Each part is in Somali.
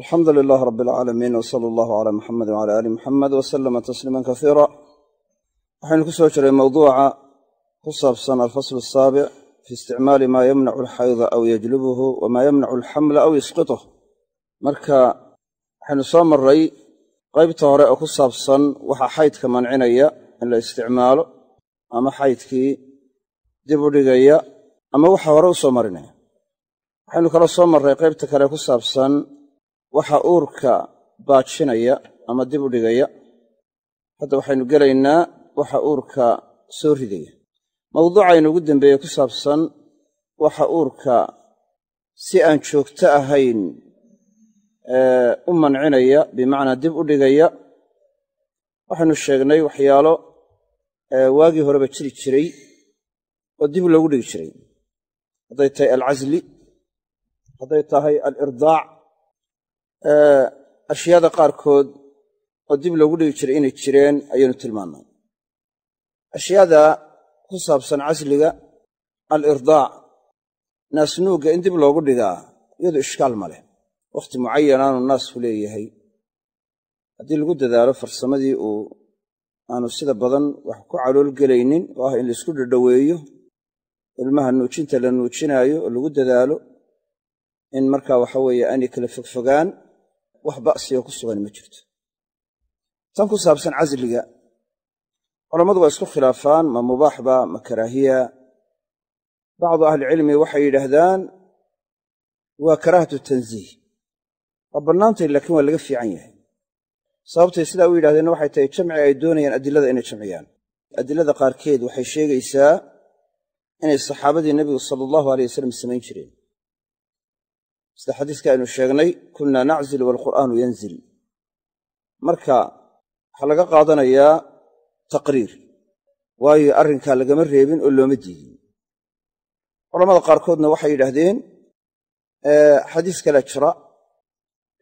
alxamdu lilaah rab alcaalamiin w sala allahu calaa muxamedi wcala aali muxamed wa salama tasliiman kasiira waxaynu ku soo jiray mawduuca ku saabsan alfaslu asaabic fi isticmaali maa yamnacu alxayda aw yajlubuhu wamaa yamnacu alxamla aw yusqituh marka waxaynu soo maray qaybta hore oo ku saabsan waxa xaydka mancinaya in la isticmaalo ama xaydkii dib u dhigaya ama waxa hore u soo marinaya. Waxaynu kala soo marray waxa uurka baajinaya ama dib u dhigaya. Hadda waxaynu gelaynaa waxa uurka soo ridaya. Mawduucaynu ugu dambeeye ku saabsan waxa uurka si aan joogto ahayn u mancinaya bimacnaa dib u dhigaya. Waxaynu sheegnay waxyaalo waagii horeba jiri jiray oo dib loogu dhigi jiray. Hadday tahay alcasli hadday tahay alirdaac ashyaada qaarkood oo dib loogu dhigi jiray inay jireen ayaynu tilmaannay. Ashyaada ku saabsan casliga alirdaac naasnuugga in dib loogu dhigaa iyadu ishkaal ma leh. Wakhti mucayan aanu naasku leeyahay. Haddii lagu dadaalo farsamadii uu aanu sida badan wax ku calool gelaynin oo ah in la isku dhadhoweeyo ilmaha nuujinta la nuujinaayo oo lagu dadaalo in markaa waxa weeye aanay kala fogfogaan wax ba'sioo ku sugan ma jirto. Tan ku saabsan casliga culammadu waa isku khilaafaan ma mubaaxba ma karaahiya. Bacdu ahlicilmi waxay yidhaahdaan waa karaahatu tansiih waa bannaantay laakiin waa laga fiican yahay. Sababtay sidaa u yidhahdeenna waxay tahay jamci ay doonayaan adilada inay jamciyaan. Adilada qaarkeed waxay sheegaysaa inay saxaabadii nebigu sala allahu aleyh wasalam samayn jireen sida xadiiska aynu sheegnay kunna naczil waalqur'aanu yanzil. Marka waxaa laga qaadanayaa taqriir waayo arrinkaa lagama reebin oo looma diidin. Culamada qaarkoodna waxay yidhaahdeen xadiis kale jira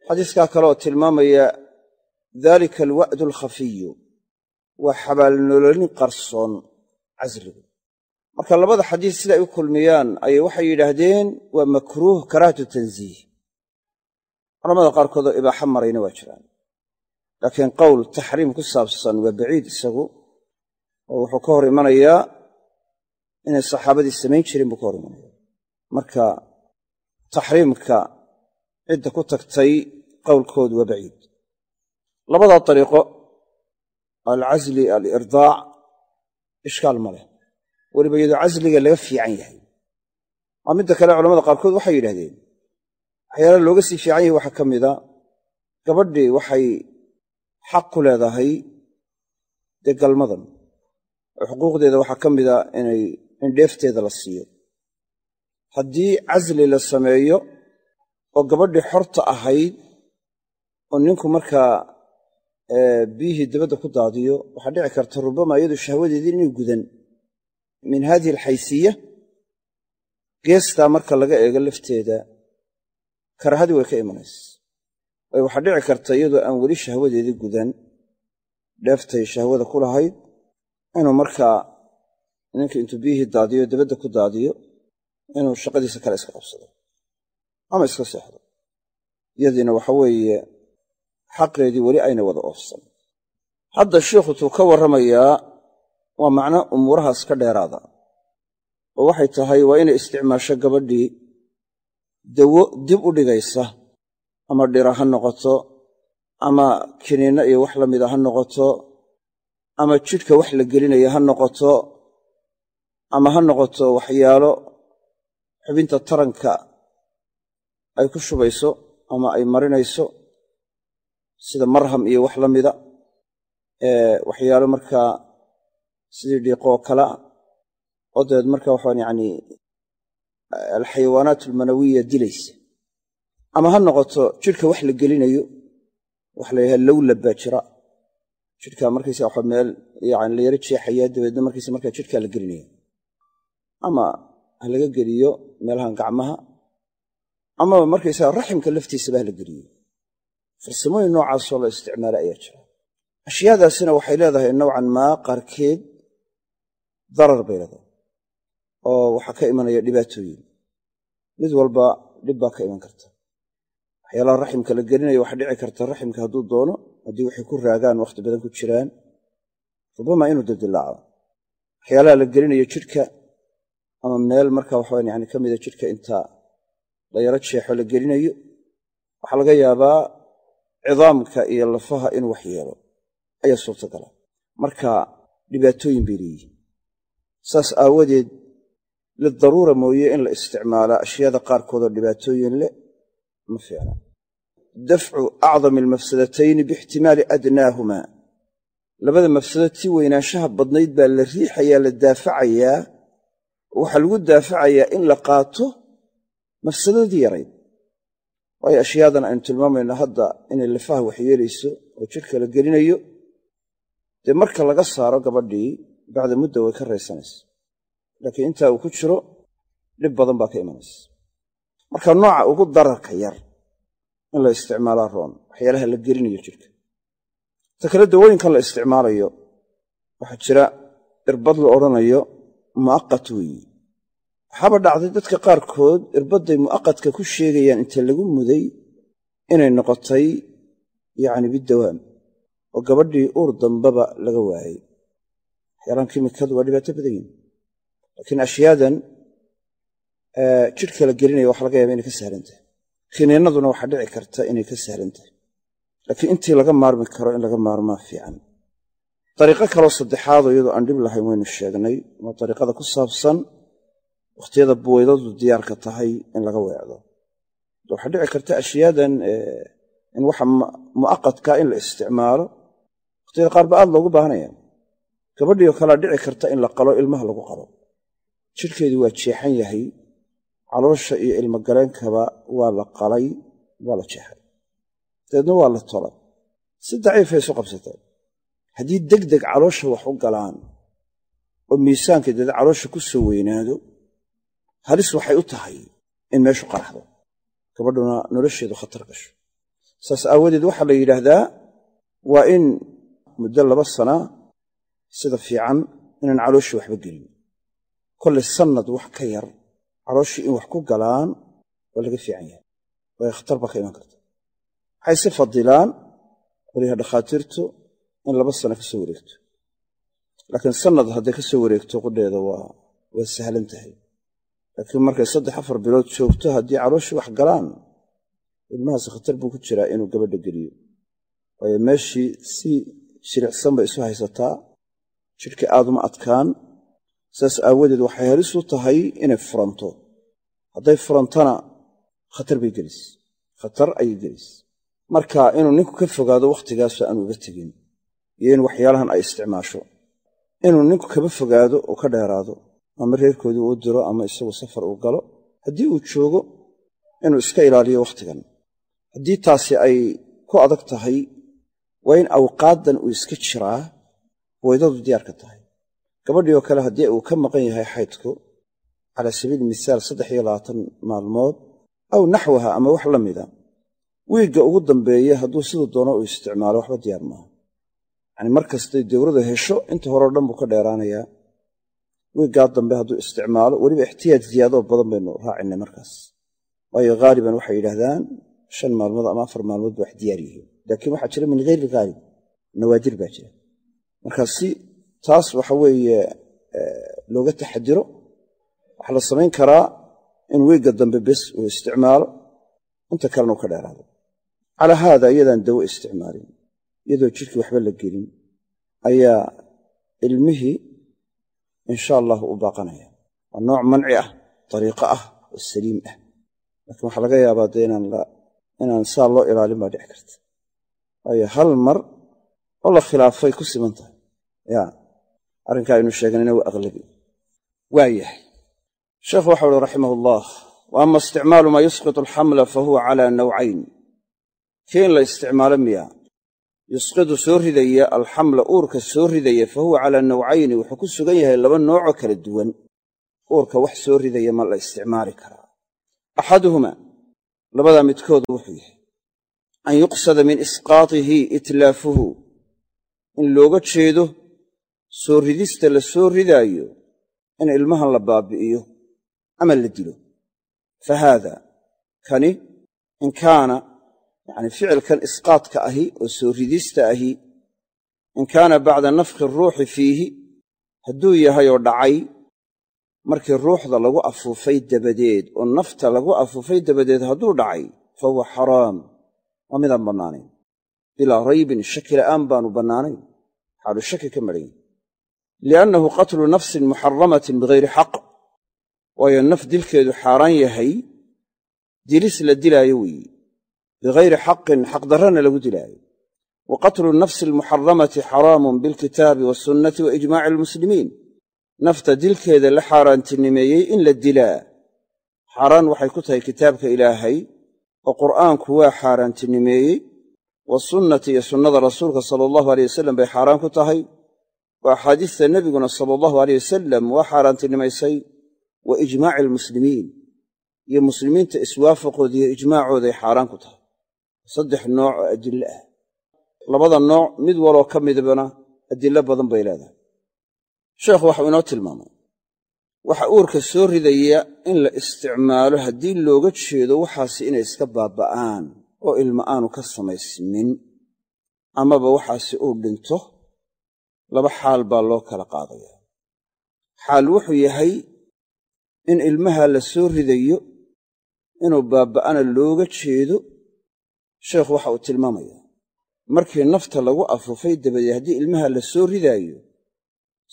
xadiiskaa kale oo tilmaamaya dalika alwa'du alkhafiyu. Waa xabaalnololin qarsoon casligu marka labada xadiis siday u kulmiyaan ayay waxay yidhaahdeen waa makruuh karaahatu tansiih culamada qaarkood oo ibaaxo marayna waa jiraan. Laakiin qowl taxriim ku saabsan waa baciid isagu oo wuxuu ka hor imanayaa inay saxaabadii samayn jirin buu ka hor imanaya marka taxriimka cidda ku tagtay qowlkoodu waa baciid. Labadaa dariiqo alcasli alirdaac ishkaal ma leh weliba iyadoo casliga laga fiican yahay. Maa midda kale culamada qaarkood waxay yidhahdeen waxyaala looga sii fiican yahay waxaa ka mida gabadhii waxay xaq ku leedahay dee galmadan oo xuquuqdeeda waxaa ka mida inay in dheefteeda la siiyo. Haddii casli la sameeyo oo gabadhii xorta ahayd oo ninku markaa biyihii dabadda ku daadiyo waxaa dhici karta rubama iyadu shahwadeedii inay gudan min hadihi alxaysiya geestaa marka laga eego lafteeda karahadii way ka imanaysa. Waayo waxaa dhici karta iyadoo aan weli shahwadeedii gudan dheeftay shahwada ku lahayd inuu markaa ninka intuu biyihii daadiyo dabadda ku daadiyo inuu shaqadiisa kale iska qabsado ama iska seexdo. Iyadiina waxa weeye xaqeedii weli ayna wada oofsan. Hadda shiikhutuu ka warramayaa waa macno umuurahaas ka dheeraada. Oo waxay tahay waa inay isticmaasho gabadhii dawo dib u dhigaysa ama dhira ha noqoto ama kiniinno iyo wax la mida ha noqoto ama jidhka wax la gelinaya ha noqoto ama ha noqoto waxyaalo xubinta taranka ay ku shubayso ama ay marinayso sida marham iyo wax la mida. Waxyaalo markaa sidii dhiiqoo kalea oo dabeed marka waxaan yacni alxayawaanaat almanawiya dilaysa. Ama ha noqoto jidhka wax la gelinayo wax la yidhaha jira. Jidhka markaysa waxa meel yani la yaro dabeedna markaysa markaa jidhkaa la gelinaya ama ha laga geliyo meelahan gacmaha amaba markaysaga raximka laftiisaba ha la geliyo. Farsamooyin noocaasoo la isticmaala ayaa jira. Ashyaadaasina waxay leedahay nowcan maa qaarkeed darar bay leedahay oo waxaa ka imanaya dhibaatooyin. Mid walba dhib baa ka iman karta. Waxyaalaha raximka la gelinaya waxa dhici karta raximka hadduu doono haddii waxay ku raagaan wakhti badan ku jiraan rubama inuu dildilaaco waxyaalaha la gelinayo jidhka ama meel marka waxawan yani ka mida jidhka inta la yaro jeexo la gelinayo waxaa laga yaabaa cidaamka iyo lafaha inuu wax yeelo. Ayaa suurtagala marka dhibaatooyin bay leeyihiin saas aawadeed lidaruura mooye in la isticmaalaa ashyaada qaarkoodoo dhibaatooyin leh ma fiicna. Dafcu acdami almafsadatayni biixtimaali adnaahumaa labada mafsado tii weynaanshaha badnayd baa la riixayaa la daafacayaa. Waxaa lagu daafacayaa in la qaato mafsadadii yarayd waayo ashyaadan aynu tilmaamayno hadda inay lafaha waxyeelayso oo jidhka la gelinayo. Dee marka laga saaro gabadhii bacda mudda way ka raysanaysa laakiin intaa uu ku jiro dhib badan baa ka imanaysa marka nooca ugu dararka yar in la isticmaalaa roon waxyaalaha la gelinayo jidhka ta kale dawooyinkan la isticmaalayo waxaa jira irbad la odhanayo mu'aqat weeyi waxaaba dhacday dadka qaarkood irbadday mu'aqadka ku sheegayaan inta lagu muday inay noqotay yacni bidawaam oo gabadhii uur dambaba laga waayey waxyaalaan kimikadu waa dhibaato badan yihiin laakiin ashyaadan jidhka la gelinaya waxa laga yaaba inay ka sahlan tahay kiniinaduna waxaa dhici karta inay ka sahlan tahay laakiin intii laga maarmi karo in laga maarmaa fiican dariiqo kaloo saddexaadoo iyadoo aan dhib lahayn waynu sheegnay waa dariiqada ku saabsan wakhtiyada buwaydadu diyaarka tahay in laga weecdo. Waxaa dhici karta ashyaadan in waxa mu'aqadka in la isticmaalo wakhtiyada qaar ba aad loogu baahanaya gabadhii oo kalea dhici karta in la qalo ilmaha lagu qalo. Jidhkeedu waa jeexan yahay caloosha iyo ilmogaleenkaba waa la qalay waa la jeexay. Dabeedna waa la tolay. Si daciifay isu qabsatay haddii deg deg caloosha wax u galaan oo miisaanka deed caloosha ku soo weynaado halis waxay u tahay in meeshu qaraxdo. Gabadhuna nolosheedu khatar gasho. Saas aawadeed waxaa la yidhaahdaa waa in muddo laba sana sida fiican inaan calooshii waxba gelin. Kollay sannad wax ka yar calooshii in wax ku galaan waa laga fiican yahay waayo khatar baa ka iman karta. Waxay si fadilaan waliha dhakhaatiirtu in laba sano ka soo wareegto. Laakiin sannad hadday ka wareegto qudheeda waa waa sahlan tahay. Laakiin markay saddex afar bilood joogto haddii calooshii wax galaan ilmahaasi khatar buu ku jiraa inuu gabadha geliyo. Waayo meeshii si shiricsan bay isu haysataa jidhkii aaduma adkaan. Saas aawadeed waxay halis u tahay inay furanto. Hadday furantana khatar bay gelis. Khatar ayay gelis. Marka inuu ninku ka fogaado wakhtigaasoo aanu uga tegin iyo in waxyaalahan ay isticmaasho inuu ninku kaba fogaado oo ka dheeraado ama reerkoodii uu diro ama isagu safar uu galo haddii uu joogo inuu iska ilaaliyo wakhtigan haddii taasi ay ku adag tahay waa in awqaaddan uu iska jiraa waydadu diyaarka tahay. Gabadhii oo kale haddii uu ka maqan yahay xaydku calaa sabiili misaal saddex iyo labaatan maalmood aw naxwaha ama wax la mida wiigga ugu dambeeya hadduu siduu doono uu isticmaalo waxba diyaar maaha. Yacni mar kastay dowradu hesho inta horeo dhan buu ka dheeraanayaa. Wiiggaa dambe hadduu isticmaalo weliba ixtiyaaj ziyaadoo badan baynu raacinay markaas. Waayo haaliban waxay yidhaahdaan shan maalmood ama afar maalmood ba wax diyaar yihiin. Laakiin waxaa jira min hayri haalib nawaadir baa jira marka si taas waxa weeye looga taxadiro waxaa la samayn karaa in wiigga dambe bes uu isticmaalo. Inta kalena uu ka dheeraado. Calaa haada iyadaan dawo isticmaalin. Iyadoo jidhkii waxba la gelin. Ayaa ilmihii insha allahu u baaqanaya. Waa nooc manci ah dariiqo ah oo saliim ah. Laakiin waxaa laga yaabaa dee inaan saa loo ilaalin baa dhici karta. Waayo hal mar oo la khilaafay ku siman tahay ya arrinkaa aynu sheegnayna waa aqlabi waa yahay. Sheekhu waxau uhi raximah ullah wa isticmaalu maa yusqitu alxamla fa huwa calaa nawcayn kii in la isticmaalo miya? Yusqidu soo ridaya alxamla uurka soo ridaya fa huwa calaa nawcayni wuxuu ku sugan yahay laba noocoo kala duwan. Uurka wax soo ridaya ma la isticmaali karaa. Axaduhumaa labadaa midkoodu wuxuu yahay. An yuqsada min isqaatihi itlaafuhu. In looga jeedo soo ridista la soo ridaayo in ilmahan la baabi'iyo ama la dilo. Fa haada kani in kaana yacni ficilkan isqaadka ahi oo soo ridista ahi in kaana bacda nafkhi ruuxi fiihi hadduu yahay oo dhacay markii ruuxda lagu afuufay dabadeed oo nafta lagu afuufay dabadeed hadduu dhacay fa huwa xaraam waa midaan bannaanayn bilaa raybin shaki la'aan baanu bannaanayn xaalu shaki ka madhan liannahu qatlu nafsin muxaramatin bigayri xaq waayo naf dilkeedu xaaraan yahay dilis la dilaayo weeye bigayri xaqin xaqdarrana lagu dilaayo wa qatlu nafsi almuxaramati xaraamun bilkitaabi waasunnati wa ijmaaci almuslimiin nafta dilkeeda la xaaraantinimeeyey in la dilaa xaaraan waxay ku tahay kitaabka ilaahay oo qur'aanku waa xaaraantinimeeyey wasunnati iyo sunnada rasuulka sala allahu aleyh wasalam bay xaaraan ku tahay oo axaadiista nebiguna sala allahu aleyh wasalam waa xaaraantinimaysay wa ijmaaci almuslimiin. Iyo muslimiinta iswaafaqooda iyo ijmaacooday xaaraan ku tahay. Saddex nooc oo adillo ah. Labada nooc mid waloo ka midbana adillo badan bay leedahay. Sheekhu waxau inoo tilmaamay. Waxa uurka soo ridaya in la isticmaalo haddii looga jeedo waxaasi inay iska baaba'aan oo ilma aanu ka samaysmin amaba waxaasi uu dhinto laba xaal baa loo kala qaadayaa xaal wuxuu yahay in ilmaha la soo ridayo inuu baaba'ana looga jeedo sheekhu waxa uu tilmaamayaa. Markii nafta lagu afuufay dabadeed haddii ilmaha la soo ridaayo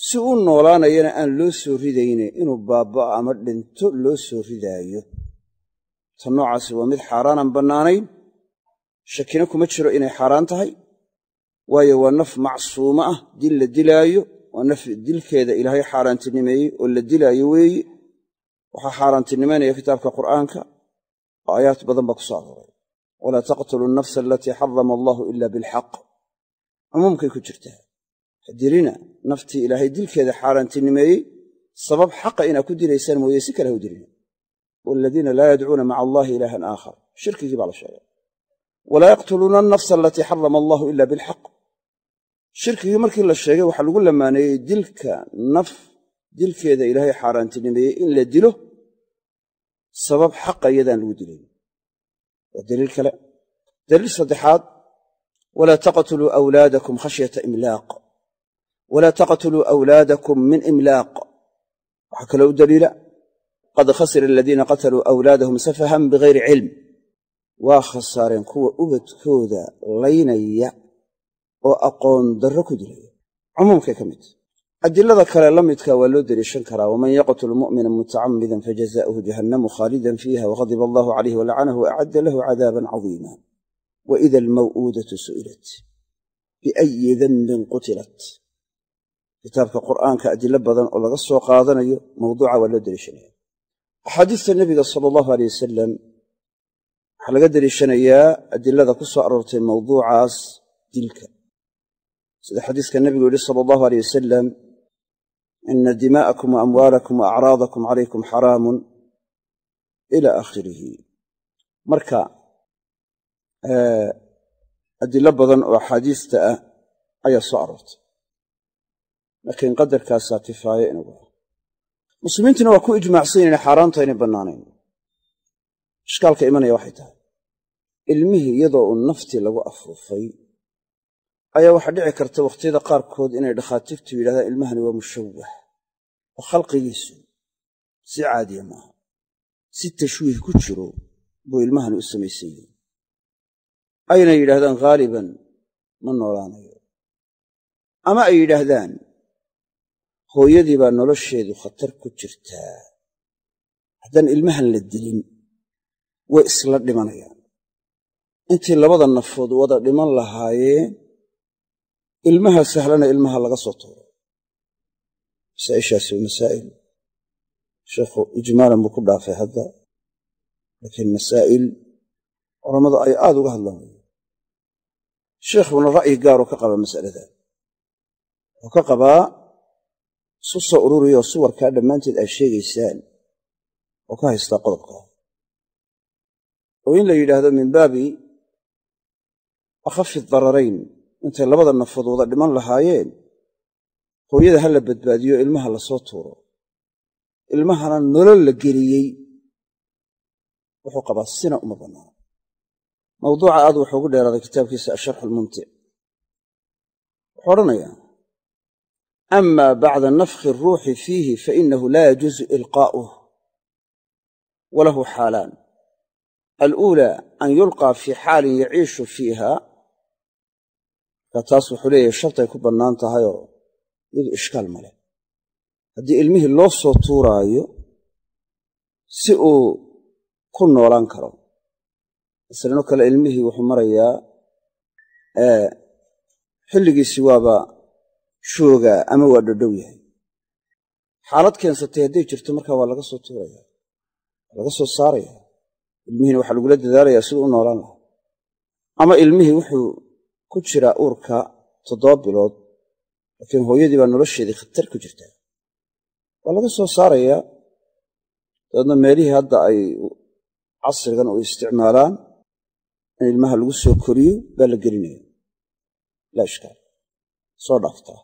si u noolaanayana aan loo soo ridayne inuu baaba'o ama dhinto loo soo ridaayo. Ta noocaasi waa mid xaaraanaan bannaanayn. Shakina kuma jiro inay xaaraan tahay waayo waa naf macsuuma ah dil la dilaayo waa naf dilkeeda ilaahay xaaraantinimeeyey oo la dilaayo weeye waxaa xaaraantinimaynaya kitaabka qur'aanka oo aayaad badan baa ku soo arooray. Walaa taqtulu nafsa alatii xarama allahu ila bilxaq. Cumuumkay ku jirtaa. Hadirina naftii ilaahay dilkeeda xaaraantinimeeyey sabab xaqa inaa ku dilaysaan mooye si kale ha u dilina waladiina laa yadcuuna maca allahi ilaahan aakhar. Shirkigii baa la sheegay walaa yaqtuluuna alnafsa alatii xarama allahu ila bilxaq. Shirkigii markii la sheegay waxaa lagu lamaaneeyey dilka naf dilkeeda ilaahay xaaraantinimeeyey in la dilo sabab xaqa iyadaan lagu dilayn. Waa daliil kale. Daliil saddexaad walaa taqtuluu awlaadakum khashyata imlaaq. Walaa taqtuluu awlaadakum min imlaaq. Waxaa kaloo u daliila qad khasira aladiina qataluu awlaadahum safahan bigayri cilm waa khasaareen kuwa ubadkooda laynaya oo aqoon darro ku dilaya cumuumkay ka mid adilada kale la midka waa loo deliishan karaa. Waman yaqtul mu'mina mutacammidan fajazaa'uhu jahannamu khaalidan fiiha waghadiba allahu calayh walacanahu waacadda lahu cadaaban cadiima. Waida almaw'uudatu su'ilat. Biayi dambin qutilat. Kitaabka qur'aanka adilo badan oo laga soo qaadanayo mawduuca waa loo deliishanaya axaadiista nebiga sala allahu aleyh wasalam waxaa laga deliishanayaa adilada ku soo aroortay mawduucaas dilka. Sida xadiiska nebigu yihi sala allahu aleyh wasalam ina dimaa'akum wa amwaalakum wa acraadakum calaykum xaraamun ila aakhirihi marka adilo badan oo axaadiista ah ayaa soo aroortay. Laakiin qadarkaasaa kifaaya inugu muslimiintuna waa ku ijmaacsan inay xaaraanta inay bannaanayn ishkaalka imanaya waxay tahay. Ilmihii iyadoo uu naftii lagu afuufay ayaa waxaa dhici karta wakhtiyada qaarkood inay dhakhaatiirtu yidhahdaan ilmahani waa mushawah oo khalqigiisu si caadiya maaha si tashwiih ku jiro buu ilmahani u samaysan yahi ayna yidhaahdaan haaliban ma noolaanayo. Ama ay yidhaahdaan hooyadii baa nolosheedu khatar ku jirtaa. Haddaan ilmahan la dilin way isla dhimanayaan. Intii labada nafood wada dhiman lahaayeen ilmaha sahlana ilmaha laga soo tuuro masaa'ishaasi waa masaa'il. Sheekhu ijmaalan buu ku dhaafay hadda laakiin masaa'il culammadu ay aad uga hadlaan wey sheikhuna ra'yi gaaruu ka qabaa mas'alada. Wuxuu ka qabaa isu soo ururiyoo suwarkaa dhammaanteed aad sheegaysaan oo ka haystaa qodobkaa oo in la yidhaahdo min baabi akhafi dararayn intay labada nafood wada dhiman lahaayeen hooyada ha la badbaadiyo ilmaha la soo tuuro. Ilmahana nolol la geliyey. Wuxuu qabaa sina uma bannaana mawduuca aad wuxuu ugu dheeraaday kitaabkiisa asharxu almumtic wuxuu odhanayaa ama bacda nafkhi aruuxi fiihi fainahu laa yajuusu ilqaa'uh walahu xaalaan aluulaa an yulqaa fii xaalin yaciishu fiiha markaa taas wuxuu leeyahay shartay ku bannaan tahayoo iyadu ishkaal ma leh haddii ilmihii loo soo tuuraayo si uu ku noolaan karo masalano kale ilmihii wuxuu marayaa xilligiisii waaba shoogaa ama waa dhodhow yahay xaalad keensatay hadday jirto markaa waa laga soo tuuraya waa laga soo saaraya ilmihiina waxaa lagula dadaalayaa siduu u noolaan lahaa. Ama ilmihii wuxuu ku jiraa uurka toddoba bilood laakiin hooyadii baa nolosheedii khatar ku jirtaa. Waa laga soo saarayaa dabeedna meelihii hadda ay casrigan u isticmaalaan in ilmaha lagu soo koriyo baa la gelinaya laa ishkaal soo dhaaftaa.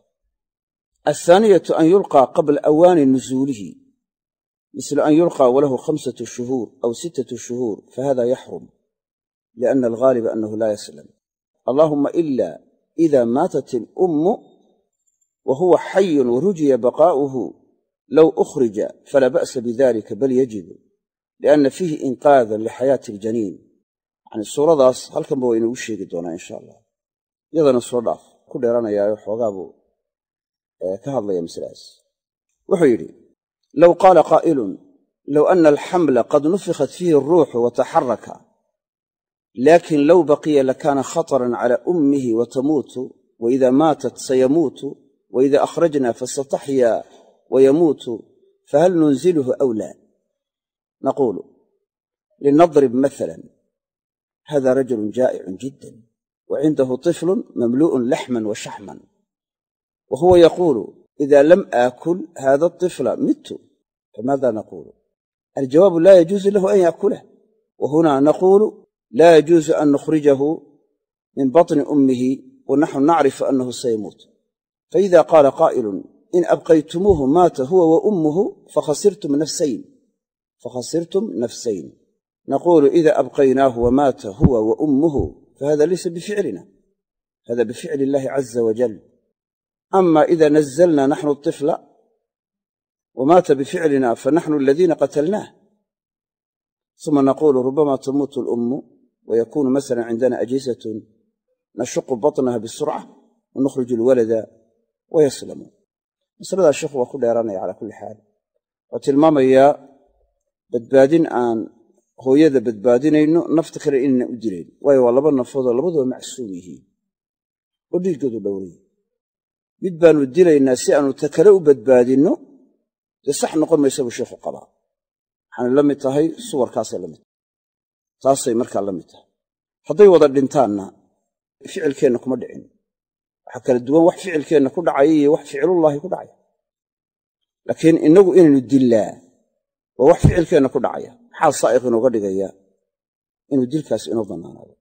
Athaaniyatu an yulqaa qabla awaani nusuulihi an yulqaa walahu khamsatu shuhuur aw sittatu shuhuur fahada yaxrum liana alghaaliba annahu laa yaslam. Allahuma ila ida maatat ilummu wa huwa xayun warujiya baqaa'uhu low ukhrija falaa ba'sa bidalika bal yajibu lianna fiihi inqaadan lixayaati aljaniin yacni suuradaas halkanba waa inugu sheegi doonaa insha allah. Iyadana soo dhaaf ku dheeranayaayo xoogaa buu ka hadlaya yidhi low qaala qaa'ilun low ana alxamla qad nufikhat fiihi aruuxu wataxaraka laakin low baqiya lakaana khataran calaa ummihi watamuutu waida maatat sayamuutu waida akhrajna fasataxya wayamuutu fahal nunzilhu aw laa naquulu linadrib maalan hada rajulu jaa'icun jidda wa cindahu tiflu mamlu'un laxman wa shaxman wa huwa yaquulu ida lam aakul hada aطifla mitu kamaada naquulu aljawaabu laa yajuusu lahu an yaakulah wa hunaa naquulu laa yajuusu an nukhrijahu min baطni ummihi wa naxnu nacrifu annahu sayamuut faida qaala qaa'ilun in abqaytumuuhu maata huwa wa ummuhu fakhasirtum nafsayn fakhasirtum nafsayn naquulu ida abqaynaahu wamaata huwa wa ummuhu fahada laysa bificlina hada bificli illahi caza wajal ama ida nazalna naxnu طifla wamaata bificlina fanaxnu aladiina qatalnaah uma naqulu rubama tamuutu lummu wayakunu masala cindana ajisatun nashuqu baطnaha bisurca wanukhriju alwalada wayaslamuun masaladaa sheikhu waa ku dheeraanaya calaa kulli xaal oo tilmaamayaa badbaadin aan hooyada badbaadinayno nafta kale inayna u dilayn waayo waa laba nafoodoo labaduba macsuum yihiin oo dhiiggoodu dhowrayay mid baanu dilaynaa si aanu ta kale u badbaadinno dee sax noqon maysa buu sheikhu qabaa. Waxaanay la mid tahay suwarkaasay la mid tahay. Taasay markaa la mid tahay. Hadday wada dhintaanna ficilkeenna kuma dhicin. Waxaa kala duwan wax ficilkeenna ku dhacaya iyo wax ficilullaahi ku dhacaya laakiin innagu inaynu dillaa waa wax ficilkeenna ku dhacaya. Maxaa saa'iq inooga dhigaya inuu dilkaas inoo bannaanaado.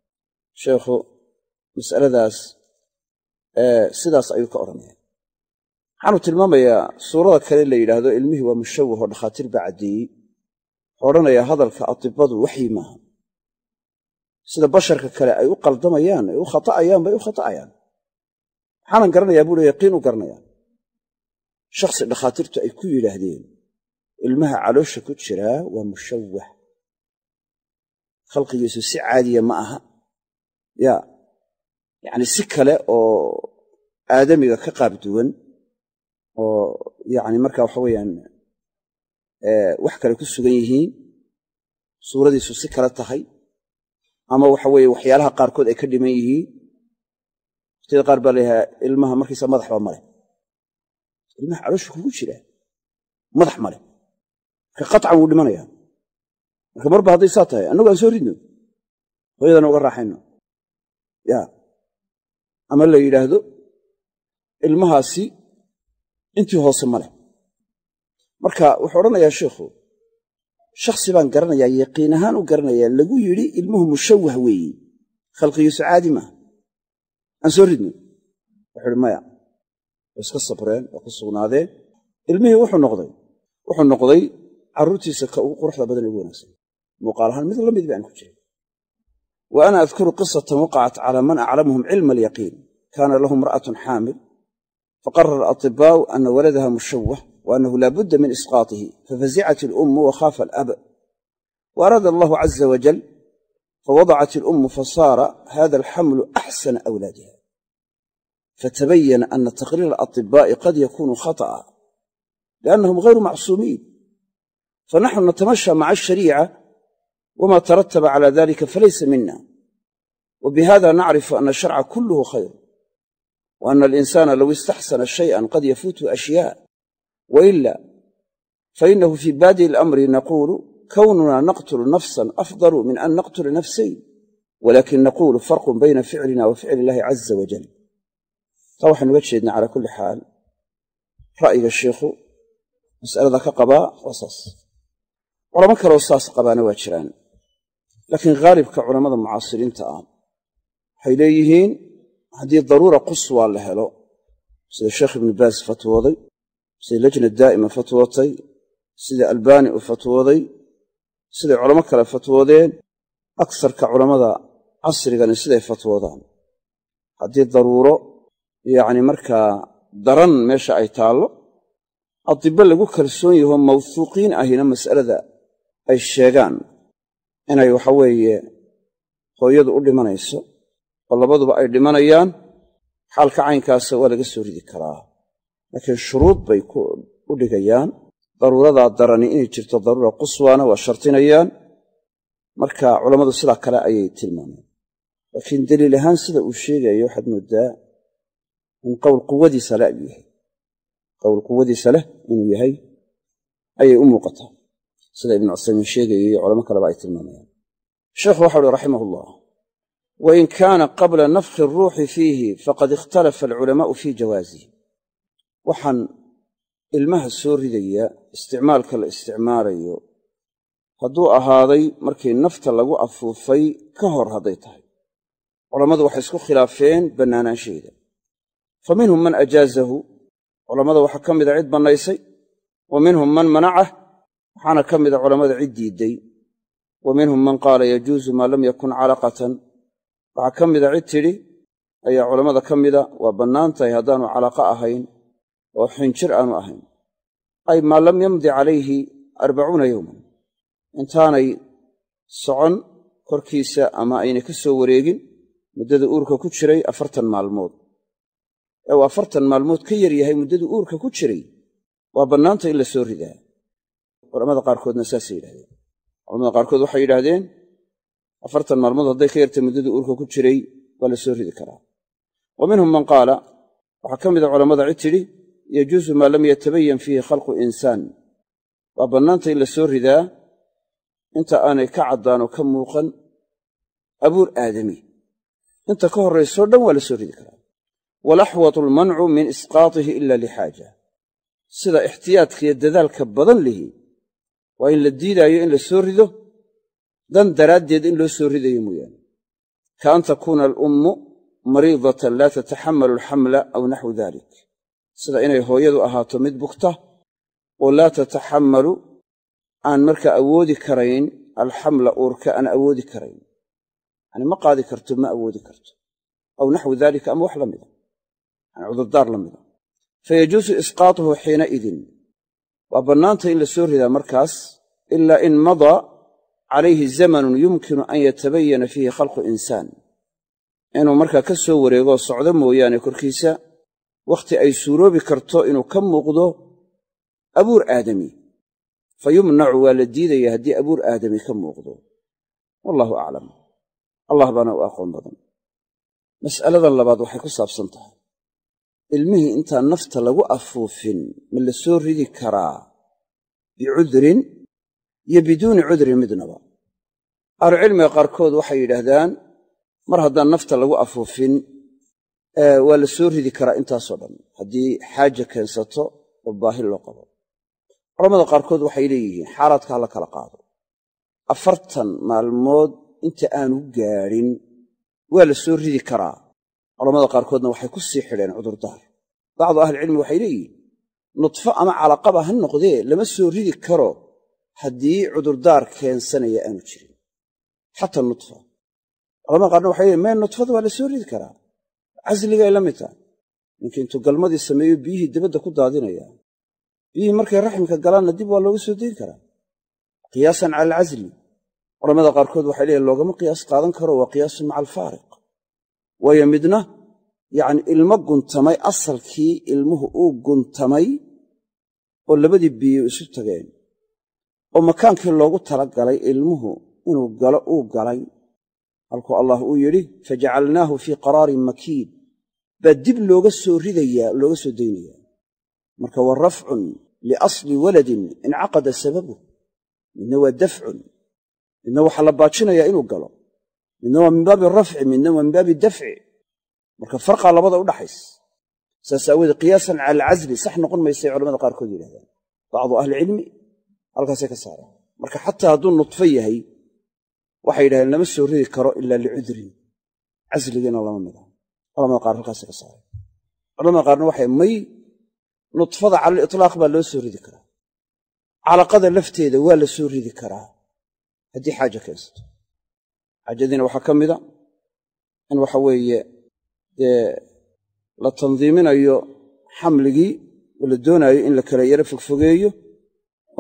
Sheekhu mas'aladaas sidaas ayuu ka odhanaya waxaanu tilmaamayaa suurada kale la yidhaahdo ilmihii waa mushawah oo dhakhaatiir baa caddeeyey wuxuu odhanayaa hadalka atibadu waxyi maaha. Sida basharka kale ay u qaldamayaan ay u khata'ayaan bay u khata'ayaan. Waxaanan garanayaa buu le yaqiin u garanayaa shakhsi dhakhaatiirtu ay ku yidhaahdeen ilmaha caloosha ku jiraa waa mushawah khalqigiisu si caadiya ma aha. Ya yacni si kale oo aadamiga ka qaab duwan oo yacni marka waxa weeyaan wax kale ku sugan yihiin suuradiisu si kale tahay ama waxa weeye waxyaalaha qaarkood ay ka dhiman yihiin waqtiyada qaar baa layahaa ilmaha markiisa madax baa maleh ilmaha caloosha kugu jiraa madax maleh marka qaطcan wuu dhimanaya marka marba hadday saa tahay annagu aan soo ridno hooyadana uga raaxayno. Ya ama la yidhaahdo ilmahaasi intii hoose ma leh. Marka wuxuu odhanayaa sheikhu shakhsi baan garanayaa yaqiin ahaan u garanayaa lagu yidhi ilmuhu mushawah weeye khalqigiisu caadi maaha. Aan soo ridno wuxuu ihi maya way iska sabreen waa ku sugnaadeen. Ilmihii wuxuu noqday wuxuu noqday carruurtiisa ka ugu quruxda badan ugu wanaagsan. Muuqaal ahaan mid la mid ba aan ku jirin wa ana adkuru qisatan waqacat cala man aclamuhum cilma alyaqiin kaana lahu imra'atun xaamil faqarara alaطibaa'u ana waladaha mushawah wa annahu laa budda min isqaatihi fafazicat ilummu wa khaafa alab. Wa araada allahu caza wajal fawadacat ilummu fasaara hada alxamlu axsana awlaadiha fatabayana ana taqriir alaطibaa'i qad yakunu khata'a. Liannahum ghayru macsuumiin fanaxnu natamasha maca alshariica wma tarataba cala dalika falaysa mina wa bihada nacrifu ana asharca kulluhu khayr wa ana alinsana low istaxsana shayئa qad yafuutu ashyaa waila fainahu fi baadi'i alamri naqulu kownuna naqtulu nafsan afdalu min an naqtula nafsayn walakin naqulu farqun bayna ficlina wa ficli illahi caza wajal taa waxaynu uga jeednaa cala kulli xaal ra'yiga sheikhu mas'alada ka qabaa waa saas culamo kaleo saas qabaana waa jiraan laakiin haalibka culammada mucaasiriinta ah waxay leeyihiin haddii daruura quswaa la helo sida sheekh ibnu baas fatwooday sida lajna daa'ima fatwootay sida albaani uu fatwooday siday culamo kale fatwoodeen agsarka culammada casrigani siday fatwoodaan. Haddii daruuro yacni markaa daran meesha ay taallo adibbo lagu kalsoon yahoo mawhuuqiin ahina mas'alada ay sheegaan inay waxa weeye hooyadu u dhimanayso oo labaduba ay dhimanayaan xaalka caynkaasa waa laga soo ridi karaa. Laakiin shuruud bay u dhigayaan daruuradaa darani inay jirto daruura quswaana waa shartinayaan. Marka culammadu sidaa kale ayay tilmaameen. Laakiin daliil ahaan sida uu sheegayo waxaad mooddaa in qowl quwadiisa le ayuu yahay. Qowl quwadiisa leh inuu yahay ayay u muuqataa sida ibnu cuthaymiin sheegayay iyo culamo kaleba ay tilmaamayaan. Sheekhu waxau uhi raximah ullah wain kaana qabla nafkhi aruuxi fiihi faqad ikhtalafa alculamaa'u fii jawaasihi waxaan ilmaha soo ridaya isticmaalka la isticmaalayo hadduu ahaaday markii nafta lagu afuufay ka hor hadday tahay. Culammadu waxay isku khilaafeen bannaanaanshaheeda fa minhum man ajaazahu culammada waxaa ka mida cid bannaysay wa minhum man manacah waxaana ka mida culammada cid diidday wa minhum man qaala yajuusu maa lam yakun calaqatan. Waxaa ka mida cid tidhi ayaa culammada ka mida waa bannaan tahay haddaanu calaqa ahayn oo xinjir aanu ahayn. Ay maa lam yamdi calayhi arbacuuna yowman intaanay socon korkiisa ama aynay ka soo wareegin muddada uurka ku jiray afartan maalmood. Ee uu afartan maalmood ka yar yahay muddada uurka ku jiray waa bannaanta in la soo ridaa culamada qaarkoodna saasay yidhahdeen. Culamada qaarkood waxay yidhaahdeen afartan maalmood hadday ka yartay muddada uurka ku jiray waa la soo ridi karaa. Wa minhum man qaala waxaa ka mida culammada cid tidhi yajuusu maa lam yatabayan fiihi khalqu insaan. Waa bannaanta in la soo ridaa inta aanay ka caddaan oo ka muuqan abuur aadami. Inta ka horraysoo dhan waa la soo ridi karaa. Walaxwatu almancu min isqaatihi ila lixaaja. Sida ixtiyaadkaiyo dadaalka badan lihi waa in la diidaayo in la soo rido. Dan daraaddeed in loo soo ridayo mooyaane. Ka an takuuna alummu mariidatan laa tataxamalu alxamla aw naxwu dalik sida inay hooyadu ahaato mid bugta oo laa tataxammalu aan markaa awoodi karayn alxamla uurka aan awoodi karayn. Yani ma qaadi karto ma awoodi karto. Aw naxwu daalika ama wax la mida. Yani cudurdaar la fayajuusu isqaatuhu xiinaidin waa bannaanta in la soo ridaa markaas ilaa in madaa calayhi zamanun yumkinu an yatabayana fiihi khalqu insaan. Inuu markaa ka soo wareegoo socdo mooyaane korkiisa wakhti ay suuroobi karto inuu ka muuqdo abuur aadami. Fa yumnacu waa la diidaya haddii abuur aadami ka muuqdo. Wallaahu aclam allah baana u aqoon badan. Mas'aladan labaad waxay ku saabsan tahay ilmihii intaan nafta lagu afuufin ma la soo ridi karaa bicudrin iyo biduuni cudrin midnaba. Ahlucilmiga qaarkood waxay yidhaahdaan mar haddaan nafta lagu afuufin waa la soo ridi karaa intaasoo dhan haddii xaaja keensato oo baahi loo qabo. Culamada qaarkood waxay leeyihiin xaalaadka ha la kala qaado. Afartan maalmood inta aanu gaadhin waa la soo ridi karaa culamada qaarkoodna waxay ku sii xidheen cudurdaar. Bacdu ahlicilmi waxay leeyihiin nudfo ama calaqaba ha noqdee lama soo ridi karo haddii cudurdaar keensanaya aanu jirin. Xataa nudfa culamada qaarna waxay leeyiin meen nudfada waa la soo ridi karaa. Casligay la mid tahay. Ninkii intuu galmadii sameeyo biyihii dibadda ku daadinaya. Biyihii markay raxmka galaanna dib waa looga soo dayn karaa. Qiyaasan cala alcasli. Qaarkood waxay leeyihiin loogama qiyaas qaadan karo waa qiyaasun maca alfaariq waayo midna yacni ilmo guntamay asalkii ilmuhu uu guntamay oo labadii biyo isu tageen oo makaankii loogu talagalay ilmuhu inuu galo uu galay. Halkuu allah uu yidhi fajacalnaahu fii qaraarin makiin. Baa dib looga soo ridayaa looga soo daynayaa marka waa rafcun liasli waladin incaqada sababuh midna waa dafcun midna waxaa la baajinayaa inuu galo midna waa min baabi rafci midna waa min baabi dafci. Marka farqaa labada udhaxays saas aawoodee qiyaasan cala alcasli sax noqon maysay culamada qaarkood yidhahdaan bacdu ahlicilmi halkaasay ka saareen. Marka xataa hadduu nudfo yahay waxay yidhahdeen lama soo ridi karo ilaa licudrin casligiina lama mida. Culamada qaar halkaasay ka saareen. Culamada qaarna waxay may nudfada cala alitlaaq baa loo soo ridi karaa. Calaqada lafteeda waa la soo ridi karaa. Haddii xaaja keensato xaajadiina waxaa ka mida in waxa weeye dee la tandiiminayo xamligii oo la doonaayo in la kala yaro fogfogeeyo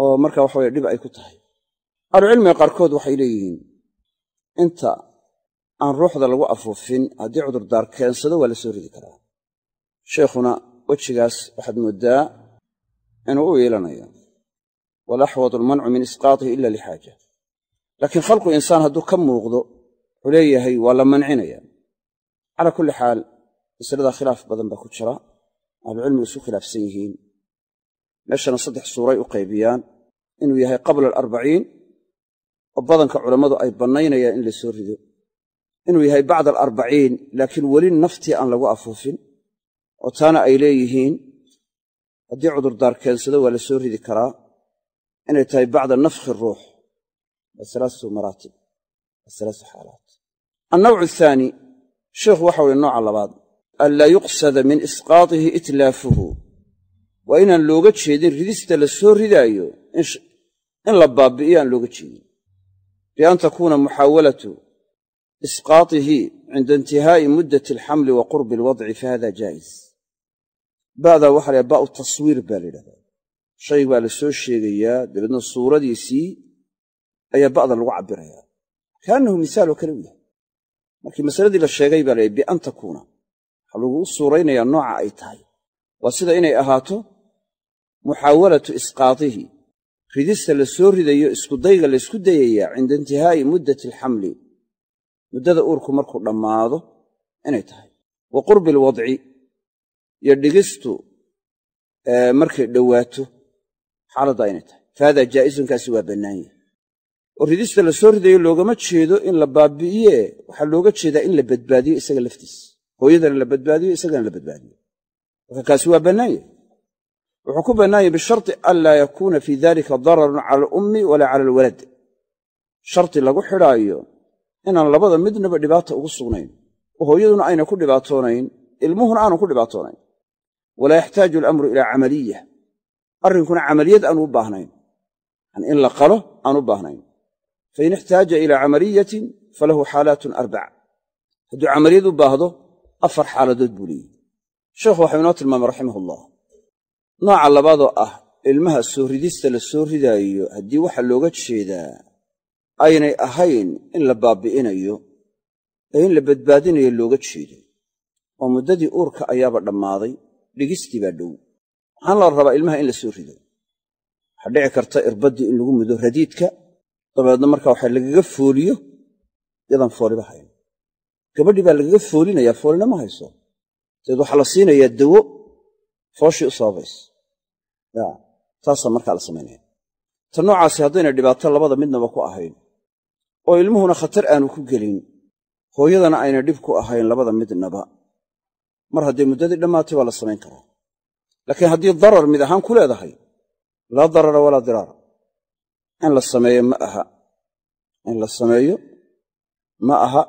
oo marka waxa weye dhib ay ku tahay. Ahlucilmiga qaarkood waxay leeyihiin inta aan ruuxda lagu afuufin haddii cudurdaar keensado waa la soo ridi karaa. Sheikhuna wejigaas waxaad mooddaa inuu u iilanayo walaxwadu almancu min isqaatihi ila lixaaja. Laakiin khalqu insaan hadduu ka muuqdo wuxuu leeyahay waa la mancinaya calaa kulli xaal masalada khilaaf badan baa ku jira ahlucilmigu isu khilaafsan yihiin. Meeshana saddex suuray u qaybiyaan inuu yahay qabla alarbaciin oo badanka culammadu ay bannaynayaan in la soo rido. Inuu yahay bacda alarbaciin laakiin weli naftii aan lagu afuufin oo taana ay leeyihiin haddii cudurdaar keensado waa la soo ridi karaa inay tahay bacda nafkhi ruux waa alaasatu maraatib waa alaasa xaalaat annawcu athaani sheikhu waxa weye nooca labaad anlaa yuqsada min isqaatihi itlaafuhu waa inaan looga jeedin ridista la soo ridaayo in la baabi'iyo aan looga jeedin bian takuuna muxaawalatu isqaatihi cinda intihaa'i muddati alxamli wa qurbi alwadci fahada jaa'is ba'daa waxa la ba'u taswiir baa la yidhahdaa shay baa la soo sheegayaa dabeedna suuradiisii ayaa ba'da lagu cabbirayaa kaannahu misaal oo kale u yahay markii masaladii la sheegay baa layihi bian takuuna. Waxaa lagu suuraynayaa nooca ay tahay. Waa sida inay ahaato muxaawalatu isqaatihi. Ridista la soo ridayo iskudayga la ysku dayayaa cinda intihaa'i muddati alxamli muddada uurku markuu dhammaado inay tahay. Wa qurbi alwadci iyo dhigistu markay dhowaato xaaladdaa inay tahay. Fahada jaa'isunkaasi waa bannaan yahay ridista la soo ridayo loogama jeedo in la baabi'iye. Waxaa looga jeedaa in la badbaadiyo isaga laftiisa hooyadana la badbaadiyo isagana la badbaadiyo. Marka kaasi waa bannaan wuxuu ku bannaan yahay bisharti an laa yakuuna fii dalika dararun cala alummi walaa cala alwalad. Sharti lagu xidhaayo inaan labada midnaba dhibaata ugu sugnayn. Oo hooyaduna ayna ku dhibaatoonayn ilmuhuna aanu ku dhibaatoonayn. Walaa yaxtaaju alamru ilaa camaliya arrinkuna camaliyad aanu u baahnayn. In la qalo aan u baahnayn fain ixtaaja ilaa camaliyatin falahu xaalaatun arbac hadduu camaliyad u baahdo afar xaaladood buu leeyihi sheekhu waxau inoo tilmaamay raximahullah nooca labaadoo ah ilmaha soo ridista la soo ridaayo haddii waxa looga jeedaa aynay ahayn in la baabi'inayo ee in la badbaadinayo looga jeedo oo muddadii uurka ayaaba dhammaaday dhigistii baa dhow waxaan la rabaa ilmaha in la soo rido waxaa dhici karta dabeedna marka waxa lagaga fooliyo yadaan fooliba hayn. Gabadhii baa lagaga foolinayaa foolina ma hayso. Dabeed waxaa la siinayaa dawo fooshii u sababaysa taasaa markaa la samaynaya ta noocaasi haddayna dhibaato labada midnaba ku ahayn oo ilmuhuna khatar aanu ku gelin hooyadana ayna dhib ku ahayn labada midnaba. Mar hadday muddadii dhammaatay waa la samayn karaa. Laakiin haddii darar mid ahaan ku leedahay laa darara walaa diraara in la sameeyo ma aha. In la sameeyo ma aha.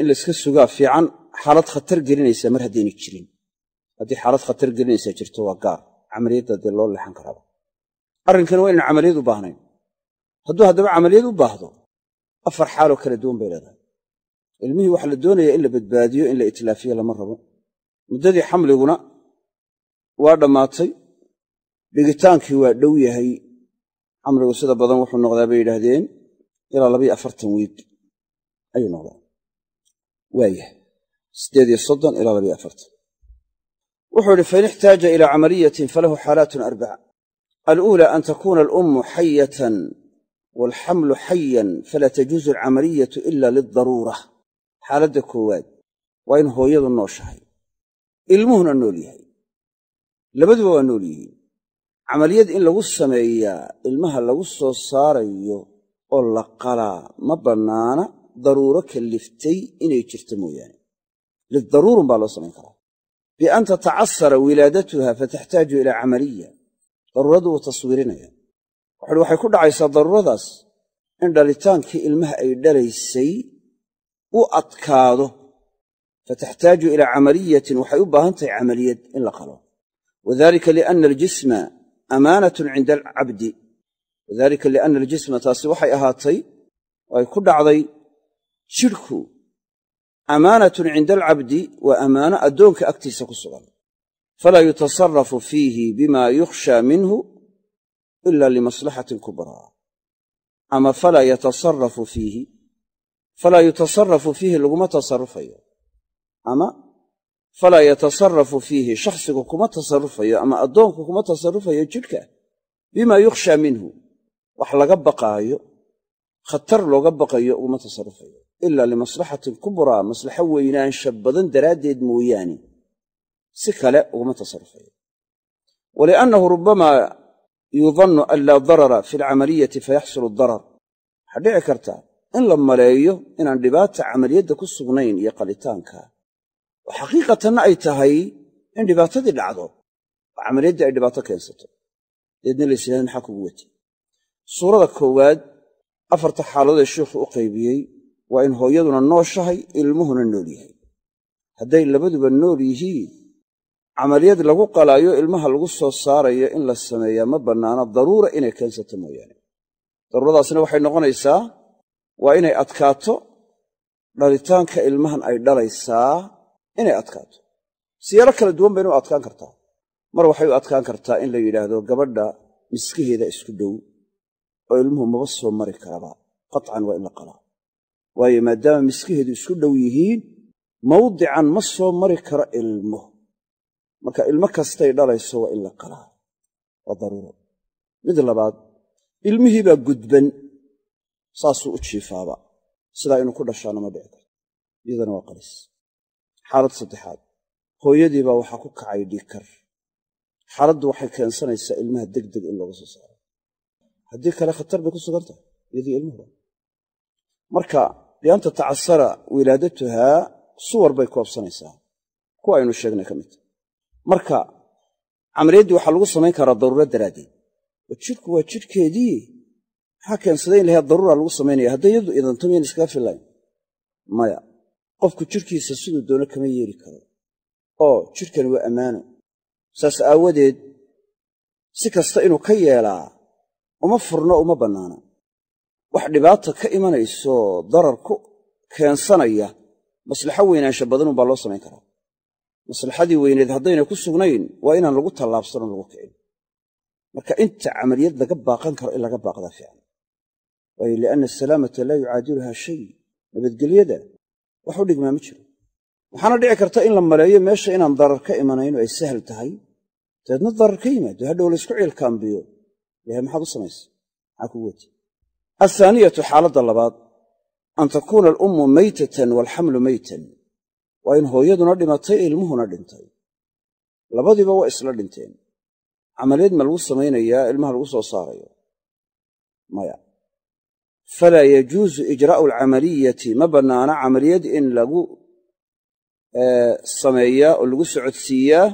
In layska sugaa fiican xaalad khatar gelinaysa mar haddayna jirin. Haddii xaalad khatar gelinaysaa jirto waa gaar. Camaliyadda dee loo leexan karaaba arrinkani waa inaan camaliyad u baahnayn. Hadduu haddaba camaliyad u baahdo afar xaaloo kala duwan bay leedahay. Ilmihii waxaa la doonayaa in la badbaadiyo in la itlaafiyo lama rabo. Muddadii xamliguna waa dhammaatay. Dhigitaankii waa dhow yahay xamligu sida badan wuxuu noqdaa bay yidhaahdeen ilaa labayo afartan wiig ayuu noqdaa. Waayahay siddeed iyo soddon ilaa labayo afartan. Wuxuu idhi fain ixtaaja ilaa camaliyatin falahu xaalaatun arbaca. Aluula an takuuna alummu xayatan waalxamlu xayan falaa tajuusu alcamaliyatu ila lidaruura xaaladda koowaad waa in hooyadu nooshahay. Ilmuhuna nool yahay. Labaduba waa nool yihiin camaliyad in lagu sameeyaa ilmaha lagu soo saarayo oo la qalaa ma bannaana daruuro kalliftay inay jirto mooyaane. Lidaruurun baa loo samayn karaa. Bian tatacasara wilaadatuha fataxtaaju ilaa camaliya. Daruuradu wuu taswiirinaya wuxuuhi waxay ku dhacaysaa daruuradaas in dhalitaankii ilmaha ay dhalaysay u adkaado. Fataxtaaju ilaa camaliyatin waxay u baahan tahay camaliyad in la qalo. Wadalika liana aljisma amaanatun cinda alcabdi wadalika liana aljisma taasi waxay ahaatay ay ku dhacday jidhku amaanatun cinda alcabdi waa ammaano addoonka agtiisa ku sugan. Falaa yutasarafu fiihi bima yukhsha minhu ila limaslaxatin kubraa ama falaa yatasarafu fiihi falaa yutasarafu fiihi laguma tasarufayo falaa yatasarafu fiihi shakhsigu kuma tasarufayo ama addoonku kuma tasarufayo jidhka bima yukhsha minhu. Wax laga baqaayo khatar looga baqayo uguma tasarufayo ila limaslaxatin kubraa maslaxo weynaansha badan daraaddeed mooyaane si kale uguma tasarufayo waliannahu rubbama yudannu an laa darara fi alcamaliyati fayaxsulu darar. Waxaa dhici karta in la maleeyo inaan dhibaata camaliyadda ku sugnayn iyo qalitaanka xaqiiqatanna ay tahay in dhibaatadii dhacdo oo camaliyaddii ay dhibaato keensato. Deedna la ysidhahda maxaa kugu wati suurada koowaad afarta xaaladoodee sheikhu u qaybiyey waa in hooyaduna nooshahay ilmuhuna nool yahay. Hadday labaduba nool yihiin camaliyad lagu qalaayo ilmaha lagu soo saarayo in la sameeyaa ma bannaana daruura inay keensato mooyaane. Daruuradaasna waxay noqonaysaa waa inay adkaato dhalitaanka ilmahan ay dhalaysaa inay adkaato siyaalo kala duwan bayna u adkaan kartaa. Mar waxay u adkaan kartaa in la yidhaahdo gabadha miskaheeda isku dhow oo ilmuhu maba soo mari karaba. Qatcan waa in la qalaa. Waayo maadaama miskaheedu isku dhow yihiin mawdican ma soo mari karo ilmo. Marka ilmo kastay dhalayso waa in la qalaa. Waa daruuro. Mid labaad ilmihii baa gudban. Saasuu u jiifaaba. Sidaa inuu ku dhashaana ma dhici karto. Iyadana waa qalis xaalad saddexaad. Hooyadii baa waxaa ku kacay dhiikar. Xaaladdu waxay keensanaysaa ilmaha degdeg in looga soo saaro. Haddii kale khatar bay ku sugan tahay iyadii ilmuhuba marka bianta tacasara wilaadatuhaa suwar bay koobsanaysaa. Kuwa aynu sheegnay ka midta marka camaliyaddii waxaa lagu samayn karaa daruuro daraaddeed. Oo jidhku waa jidhkeedii. Maxaa keensaday in lahayd daruura lagu samaynaya hadday yadu idanto miyan iskaga fillayn. Maya qofku jidhkiisa siduu doono kama yeeli karo. Oo jidhkani waa ammaano. Saas aawadeed si kasta inuu ka yeelaa uma furno uma bannaana wax dhibaata ka imanayso darar ku keensanaya maslaxo weynaansha badanunbaa loo samayn karaa. Maslaxadii weyneed haddayna ku sugnayn waa inaan lagu tallaabsanon lagu kicin. Marka inta camaliyad laga baaqan karo in laga baaqdaa fiican. Waayo lianna asalaamata laa yucaadiluhaa shay. Nabadgelyada wax u dhigmaa ma jiro. Waxaana dhici karta in la maleeyo meesha inaan darar ka imanayno ay sahal tahay. Dabeedna darar ka yimaado hadhow laysku ciilkaambiyo yahay maxaad u samaysa maxaa kugu wati athaaniyatu xaaladda labaad an takuuna alummu maytatan waalxamlu maytan. Waa in hooyaduna dhimatay ilmuhuna dhintay. Labadiiba waa isla dhinteen. Camaliyad ma lagu samaynayaa ilmaha lagu soo saarayo? Maya falaa yajuusu ijraa'u alcamaliyati ma bannaana camaliyad in lagu sameeyaa oo lagu socodsiiyaa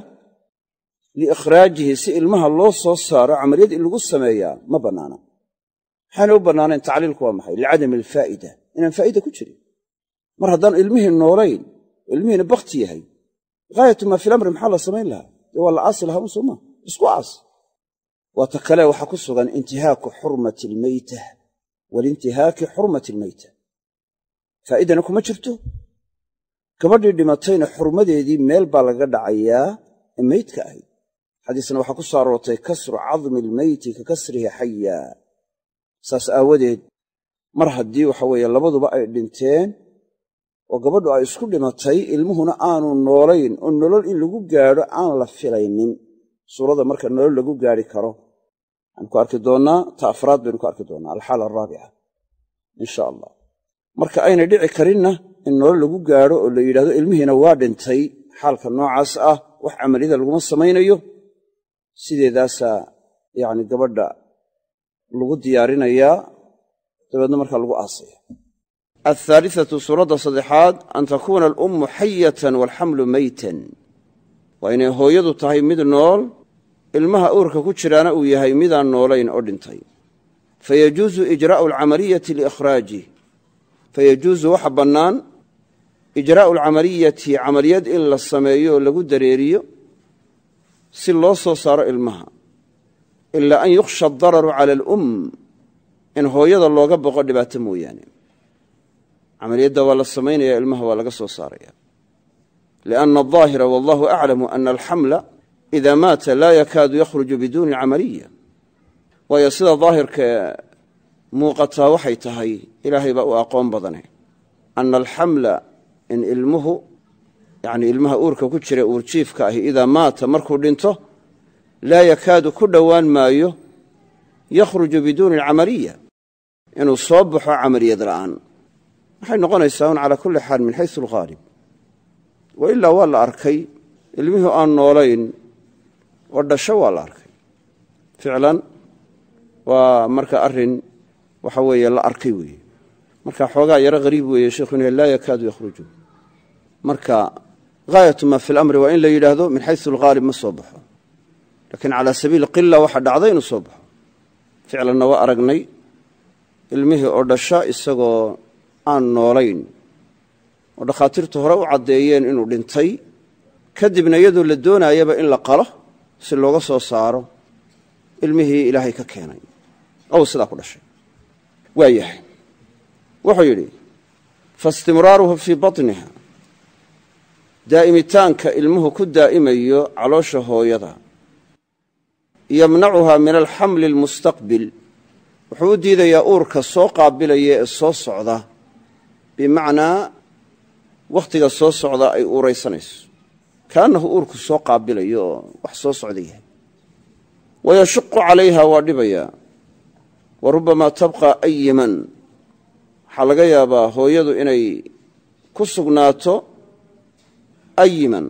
liikhraajihi si ilmaha loo soo saaro camaliyad in lagu sameeyaa ma bannaana maxaana u bannaanayn tacliilku waa maxay licadami alfaa'ida inaan faa'ida ku jirin mar haddaan ilmihii noolayn ilmihiina bakhti yahay gaayatu maa fi lamri maxaa la samayn lahaa waa la aasi lahaa un sooma isku aas waa ta kale waxaa ku sugan intihaaku xurmati almeyta walintihaaki xurmati almeyta. Faa'idana kuma jirto? Gabadhii dhimatayna xurmadeedii meel baa laga dhacayaa ee meydka ahayd xadiisna waxaa ku soo aroortay kasru cadmi almeyti ka kasrihi xayaa saas aawadeed mar haddii waxa weeye labaduba ay dhinteen oo gabadhu ay isku dhimatay ilmuhuna aanu noolayn oo nolol in lagu gaadho aan la filaynin. Suurada marka nolol lagu gaadhi karo waxaan ku arki doonnaa ta afraad baynu ku arki doonnaa alxaala araabica insha allah marka aynay dhici karinna in nolol lagu gaadho oo la yidhahdo ilmihiina waa dhintay xaalka noocaas ah wax camaliyada laguma samaynayo sideedaasaa yacni gabadha lagu diyaarinayaa dabeedna markaa lagu aasaya. Alhaalisatu suuradda saddexaad an takuuna alummu xayatan waalxamlu meytan waa inay hooyadu tahay mid nool ilmaha uurka ku jiraana uu yahay midaan noolayn oo dhintay. Fayajuusu ijraa'u alcamaliyati liikhraajih fayajuusu waxa bannaan ijraa'u alcamaliyati camaliyad in la sameeyo oo lagu dareeriyo si loo soo saaro ilmaha. Ilaa an yukhsha adararu cala alum in hooyada looga boqo dhibaato mooyaane. Camaliyadda waa la samaynaya ilmaha waa laga soo saaraya. Lianna aldaahira wallahu aclamu ana alxamla idaa maata laa yakaadu yakhruju biduuni alcamaliya waayo sida daahirka muuqataa waxay tahay ilaahay baa u aqoon badane ana alxamla in ilmuhu yacni ilmaha uurka ku jira uurjiifka ahi idaa maata markuu dhinto laa yakaadu ku dhowaan maayo yakhruju biduuni alcamaliya inuu soo baxo camaliyad la'aan waxay noqonaysaa un calaa kulli xaal min xaysu alghaalib wa ilaa waa la arkay ilmihii aan noolayn oo dhasho waa la arkay. Ficlan waa marka arrin waxa weeye la arkay weeye. Marka xoogaa yaro hariib weeye sheikhu laa yakaadu yakhruju. Marka haayatu maa fi lamri waa in la yidhaahdo min xaysu alghaalib ma soo baxo. Laakiin calaa sabiili qila waxaa dhacday inuu soo baxo. Ficlanna waa aragnay ilmihii oo dhasha isagoo aan noolayn. Oo dhakhaatiirtu hore u caddeeyeen inuu dhintay. Kadibna iyadoo la doonaayaba in la qalo si looga soo saaro ilmihii ilaahay ka keenay. Ou sidaa ku dhashay. Waa yahay. Wuxuu yidhi faistimraaruhu fii batniha. Daa'imitaanka ilmuhu ku daa'imayo caloosha hooyada. Yamnacuhaa min alxamli almustaqbil. Wuxuu u diidayaa uurka soo qaabilaya ee soo socda. Bimacnaa wakhtiga soo socda ay uuraysanayso kaannahu uurku soo qaabilayo wax soo socda yahay. Wayashuqu calayha waa dhibayaa wa rubbamaa tabqa ayiman waxaa laga yaabaa hooyadu inay ku sugnaato ayiman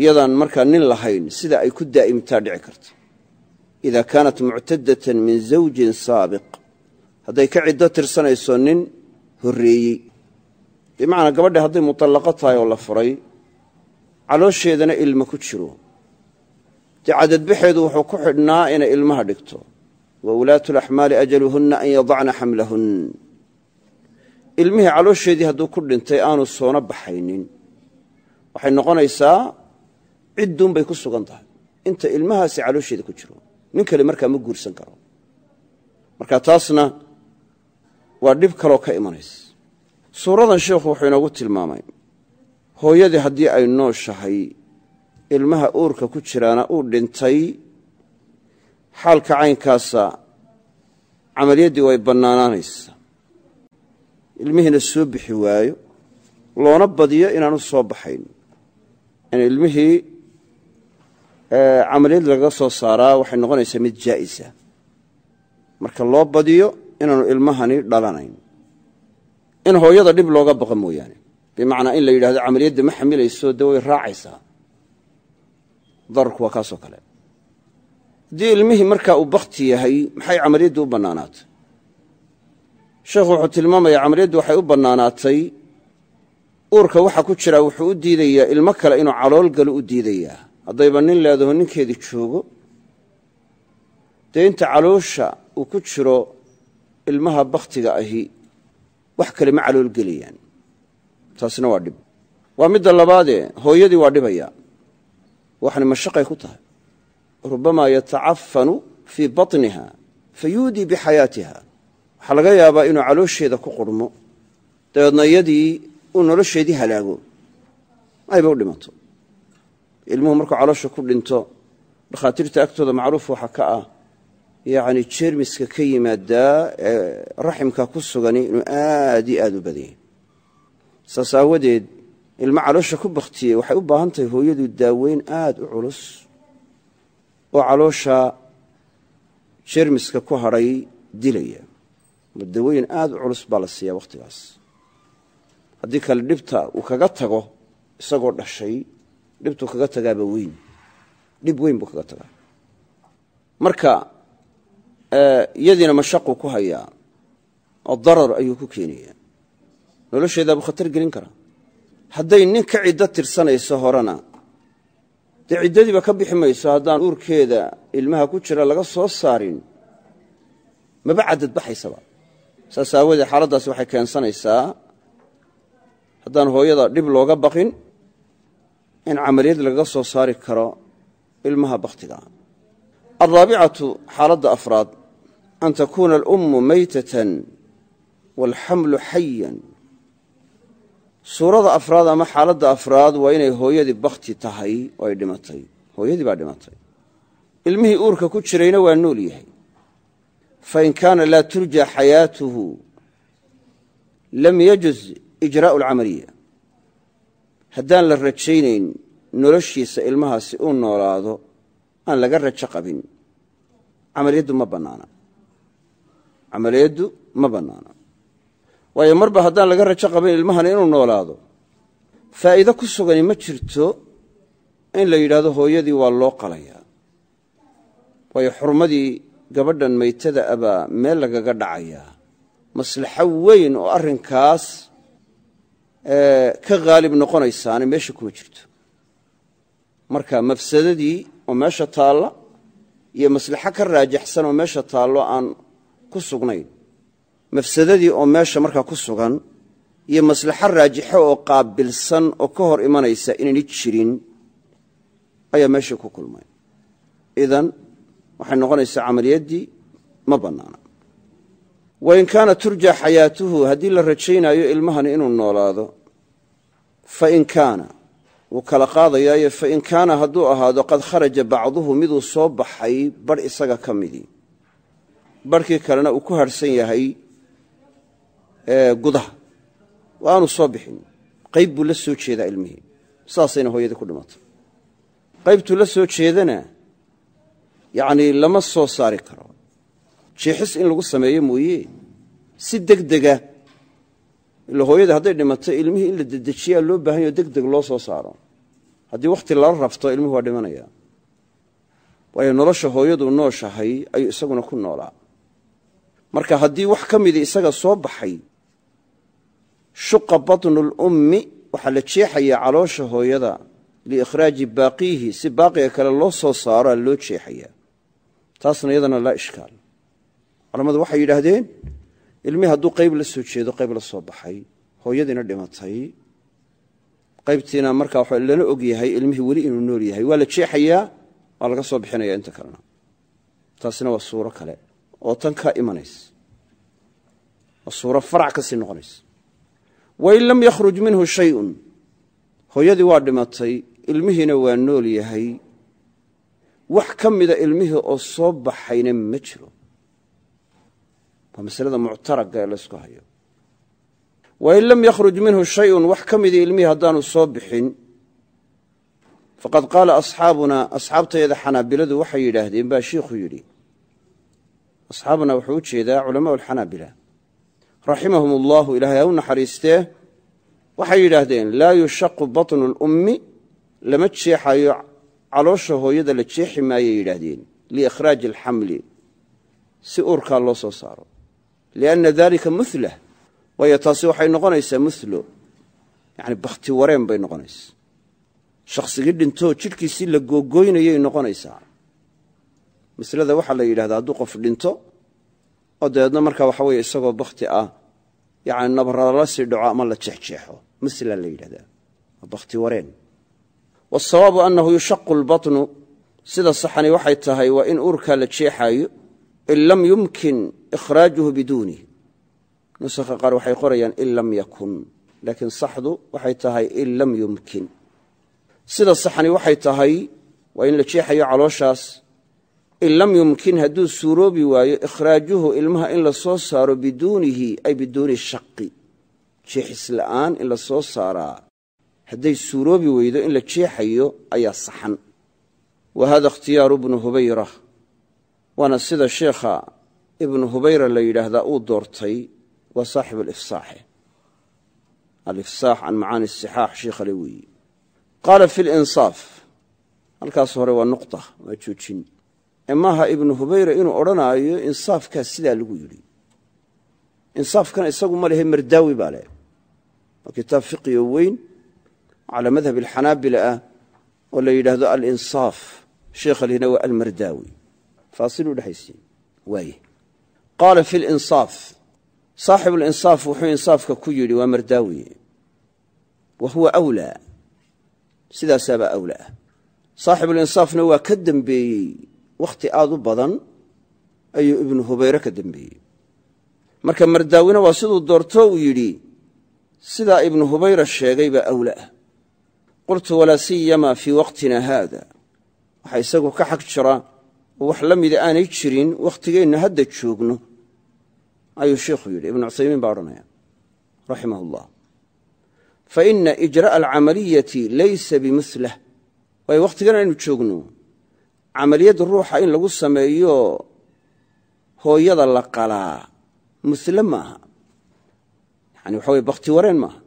iyadaan markaa nin lahayn sida ay ku daa'imtaa dhici karta ida kaanat muctadatan min zawjin saabiq. Hadday ka ciddo tirsanayso nin horreeyey. Bimacnaa gabadha hadday mutallaqo tahay oo la furay caloosheedana ilmo ku jiro. Dee cadadbaxeedu wuxuu ku xidhnaa inay ilmaha dhigto. Wa ulaatu laxmaali ajaluhunna an yadacna xamlahun. Ilmihii caloosheedii hadduu ku dhintay aanu soona baxaynin. Waxay noqonaysaa cidduunbay ku sugan tahay. Inta ilmahaasi caloosheeda ku jiro nin kale markaa ma guursan karo. Marka taasna waa dhib kaloo ka imanaysa. Suuradan sheikhu wuxuu inoogu tilmaamay hooyadii haddii ay nooshahay ilmaha uurka ku jiraana uu dhintay xaalka caynkaasa camaliyaddii way bannaanaanaysaa ilmihiina soo bixi waayo loona badiyo inaanu soo baxayn. In ilmihii camaliyad lagaga soo saaraa waxay noqonaysaa mid jaa'isa. Marka loo badiyo inaanu ilmahani dhalanayn. In hooyada dhib looga baqo mooyaane bimacnaa in la yidhahdo camaliyadda ma xamilayso dee way raacaysaa. Dararku waa kaasoo kale. Haddii ilmihii markaa uu bakti yahay maxay camaliyaddu u bannaanaatay? Sheekhu wuxuu tilmaamayaa camaliyaddu waxay u bannaanaatay uurka waxa ku jiraa wuxuu u diidayaa ilmo kale inuu calool galo u diidayaa. Haddayba nin leedaho ninkeedii joogo dee inta caloosha uu ku jiro ilmaha bakhtiga ahi wax kale ma caloolgelayaan taasina waa dhib. Waa midda labaadee hooyadii waa dhibaya. Waxna mashaqay ku tahay. Rubamaa yatacafanu fii batniha fa yuudii bixayaatiha waxaa laga yaabaa inuu caloosheeda ku qurhmo dabeedna iyadii uu nolosheedii halaago. Ayba u dhimato. Ilmuhu markuu caloosha ku dhinto dhakhaatiirta agtooda macruuf waxaa ka ah yacni jeermiska ka yimaadaa ee raximka ku sugani inuu aad iyo aad u badan saas aawadeed ilmo caloosha ku bakhtiyey waxay u baahan tahay hooyadu daaweyn aad u culus oo caloosha jeermiska ku hadhay dilaya. Dawooyin aad u culus baa la siiyaa wakhtigaas. Haddii kale dhibta uu kaga tago isagoo dhashay dhibtuu kaga tagaaba weyn. Dhib weyn buu kaga tagaa. Marka iyadiina mashaquu ku hayaa oo darar ayuu ku keenayaa nolosheedaabuu khatar gelin karaa. Hadday nin ka ciddo tirsanayso horena dee ciddadiiba ka bixi mayso haddaan uurkeeda ilmaha ku jira laga soo saarin maba cadad baxaysaba saas aawadeed xaaladdaasi waxay keensanaysaa haddaan hooyada dhib looga baqin in camaliyad lagaga soo saari karo ilmaha bakhtiga. Alraabicatu xaaladda afraad an takuuna alummu maytatan waalxamlu xayan suurada afraad ama xaaladda afraad waa inay hooyadii bakhti tahay oo ay dhimatay. Hooyadii baa dhimatay. Ilmihii uurka ku jirayna waa nool yahay. Fain kaana laa turja xayaatuhu lam yajuz ijraa'u alcamaliya. Haddaan la rajaynayn noloshiisa ilmahaasi uu noolaado aan laga rajo qabin. Camaliyaddu ma bannaana. Camaliyaddu ma bannaana waayo marba haddaan laga rajo qabin ilmahani inuu noolaado. Faa'iido ku sugani ma jirto in la yidhaahdo hooyadii waa loo qalayaa. Waayo xurmadii gabadhan maytada abaa meel lagaga dhacayaa maslaxo weyn oo arrinkaas ka haalib noqonaysaana meesha kuma jirto. Marka mafsadadii oo meesha taalla iyo maslaxo ka raajaxsan oo meesha taallo aan ku sugnayn mafsadadii oo meesha markaa ku sugan iyo maslaxo raajixo oo qaabilsan oo ka hor imanaysa inayni jirin ayaa meesha ku kulmay. Idan waxay noqonaysaa camaliyaddii ma bannaana. Wain kaana turja xayaatuhu haddii la rajaynaayo ilmahani inuu noolaado fain kaana wuu kala qaadayaayo fain kaana hadduu ahaado qad kharaja bacduhu miduu soo baxay barh isaga ka midii. Barhkii kalena uu ku harhsan yahay gudaha. Oo aanu soo bixin. Qayb buu la soo jeedaa ilmihii. Saasayna hooyadii ku dhimatay. Qaybtuu la soo jeedana yacnii lama soo saari karo. Jeexis in lagu sameeyo mooye. Si degdega ila hooyada hadday dhimato ilmihii in la dedejiyaa loo baahan yaho deg deg loo soo saaro. Haddii wakhti lala rafto ilmihi waa dhimanaya. Waayo nolosha hooyadu nooshahay ayuu isaguna ku noolaa. Marka haddii wax ka midii isaga soo baxay shuqa batnu lummi waxaa la jeexayaa caloosha hooyada liikhraaji baaqiihi si baaqiga kale loo soo saaroa loo jeexayaa. Taasna iyadana laa ishkaal. Culammadu waxay yidhaahdeen ilmihii hadduu qayb la jeedo qayb la baxay hooyadiina dhimatay. Qaybtiina markaa lana og yahay ilmihii weli inuu nool yahay. Waa la jeexayaa waa laga soo bixinaya inta kalena. Taasina waa suuro kale oo tan kaa imanaysa. Waa suuro farac ka sii wain lam yakhruj minhu shayun. Hooyadii waa dhimatay ilmihiina waa nool yahay. Wax ka mida ilmihii oo soo baxayna ma jiro. Waa masalada muctaraga ee laysku hayo. Wain lam yakhruj minhu shayun wax ka midii ilmihii haddaanu soo bixin. Faqad qaala asxaabuna asxaabtayada xanaabiladu waxay yidhaahdeen baa shiikhuu yidhi. Asxaabuna wuxuu u jeedaa culamaau alxanaabila raximahum allahu ilaahay ha u naxariistee waxay yidhaahdeen laa yushaqu batnu lummi lama jeexayo caloosha hooyada la jeexi maayay yidhaahdeen liikhraaji alxamli si uurkaa loo soo saaro. Lianna dalika muhlah waayo taasi waxay noqonaysaa muhlo yani bakhti wareen bay noqonaysaa. Shakhsigii dhintoo jidhkiisii la googoynayay noqonaysaa. Maslada waxaa la yidhahdaa hadduu qof dhinto oo dabeedna markaa waxa weye isagoo bakhti ah yani nabarala sii dhaco ama la jeexjeexo mila la yidhahdaa. Waa bakhti wareen. Wasawaabu annahu yushaqu lbatnu sida saxani waxay tahay waa in uurkaa la jeexaayo in lam yumkin ikhraajuhu biduunih nusakha qaar waxay qorayaan in lam yakun. Laakiin saxdu waxay tahay in lam yumkin. Sida saxani waxay tahay waa in la jeexayo calooshaas in lam yumkin hadduu suuroobi waayo ikhraajuhu ilmaha in la soo saaro biduunihi ay biduuni shaqi jeexis la'aan in la soo saaraa. Hadday suuroobi weydo in la jeexayo ayaa saxan. Wa hada ikhtiyaaru ibnu hubayra waana sida sheekha ibnu hubayra la yidhaahdaa uu doortay waa saaxib alifsaaxe alifsaax can macaani sixaax shiikhale weeye qaala fi linsaaf halkaas hore waa nuqta waa joojin maaha ibnu hubayra inuu odhanaayo insaafkaas sidaa lagu yidhi. Insaafkana isagu ma lehe mardaawi baa leh waa kitaab fiqiyo weyn calaa madhab alxanaabila ah oo la yidhaahdo alinsaaf. Sheikha almardaawi faasil u dhexaysiye waaye. Qaala fi linsaaf saaxibu linsaaf wuxuu insaafka ku yidhi waa mardaawi wa huwa awlaa. Sidaasaabaa awla ah saaxibulinsaafna waa ka dembeeyey wakhti aad u badan ayuu ibnu hubayre ka dembeeyey marka mardaawina waa siduu doorto uu yidhi sidaa ibnu hubayra sheegay baa awla ah. Qultu walaa siyamaa fii waqtina haada. Waxaa isagu ka xag jira oo wax la mida aanay jirin wakhtigeennu hadda joogno ayuu sheikhu yidhi. Ibnu cuthaymiin baa odhanaya raximah ullah fa ina ijra'a alcamaliyati laysa bimuhlah waayo wakhtigan aynu joogno camaliyadda ruuxa in lagu sameeyo hooyada la qalaa muhle maaha. Yani waxa weye bakhti wareen maaha.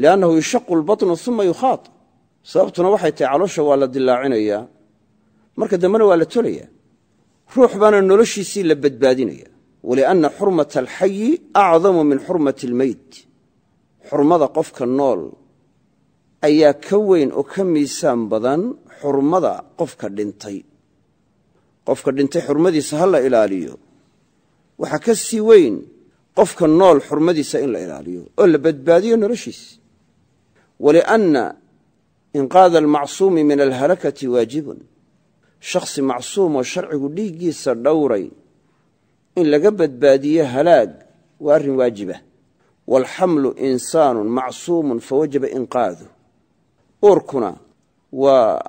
Liannahu yushaqu lbatnu uma yukhaad sababtuna waxay tahay caloosha waa la dilaacinayaa. Marka dambena waa la tolaya. Ruux baana noloshiisii la badbaadinaya walianna xurmata alxayi acdamu min xurmati almeyd xurmada qofka nool ayaa ka weyn oo ka miisaan badan xurmada qofka dhintay. Qofka dhintay xurmadiisa ha la ilaaliyo. Waxaa ka sii weyn qofka nool xurmadiisa in la ilaaliyo oo la badbaadiyo noloshiisa walianna inqaada almacsuumi min alhalakati waajibun. Shakhsi macsuum oo sharcigu dhiiggiisa dhowray in laga badbaadiyo halaag waa arrin waajibah. Waalxamlu insaanun macsuumun fawajaba inqaaduh uurkuna waa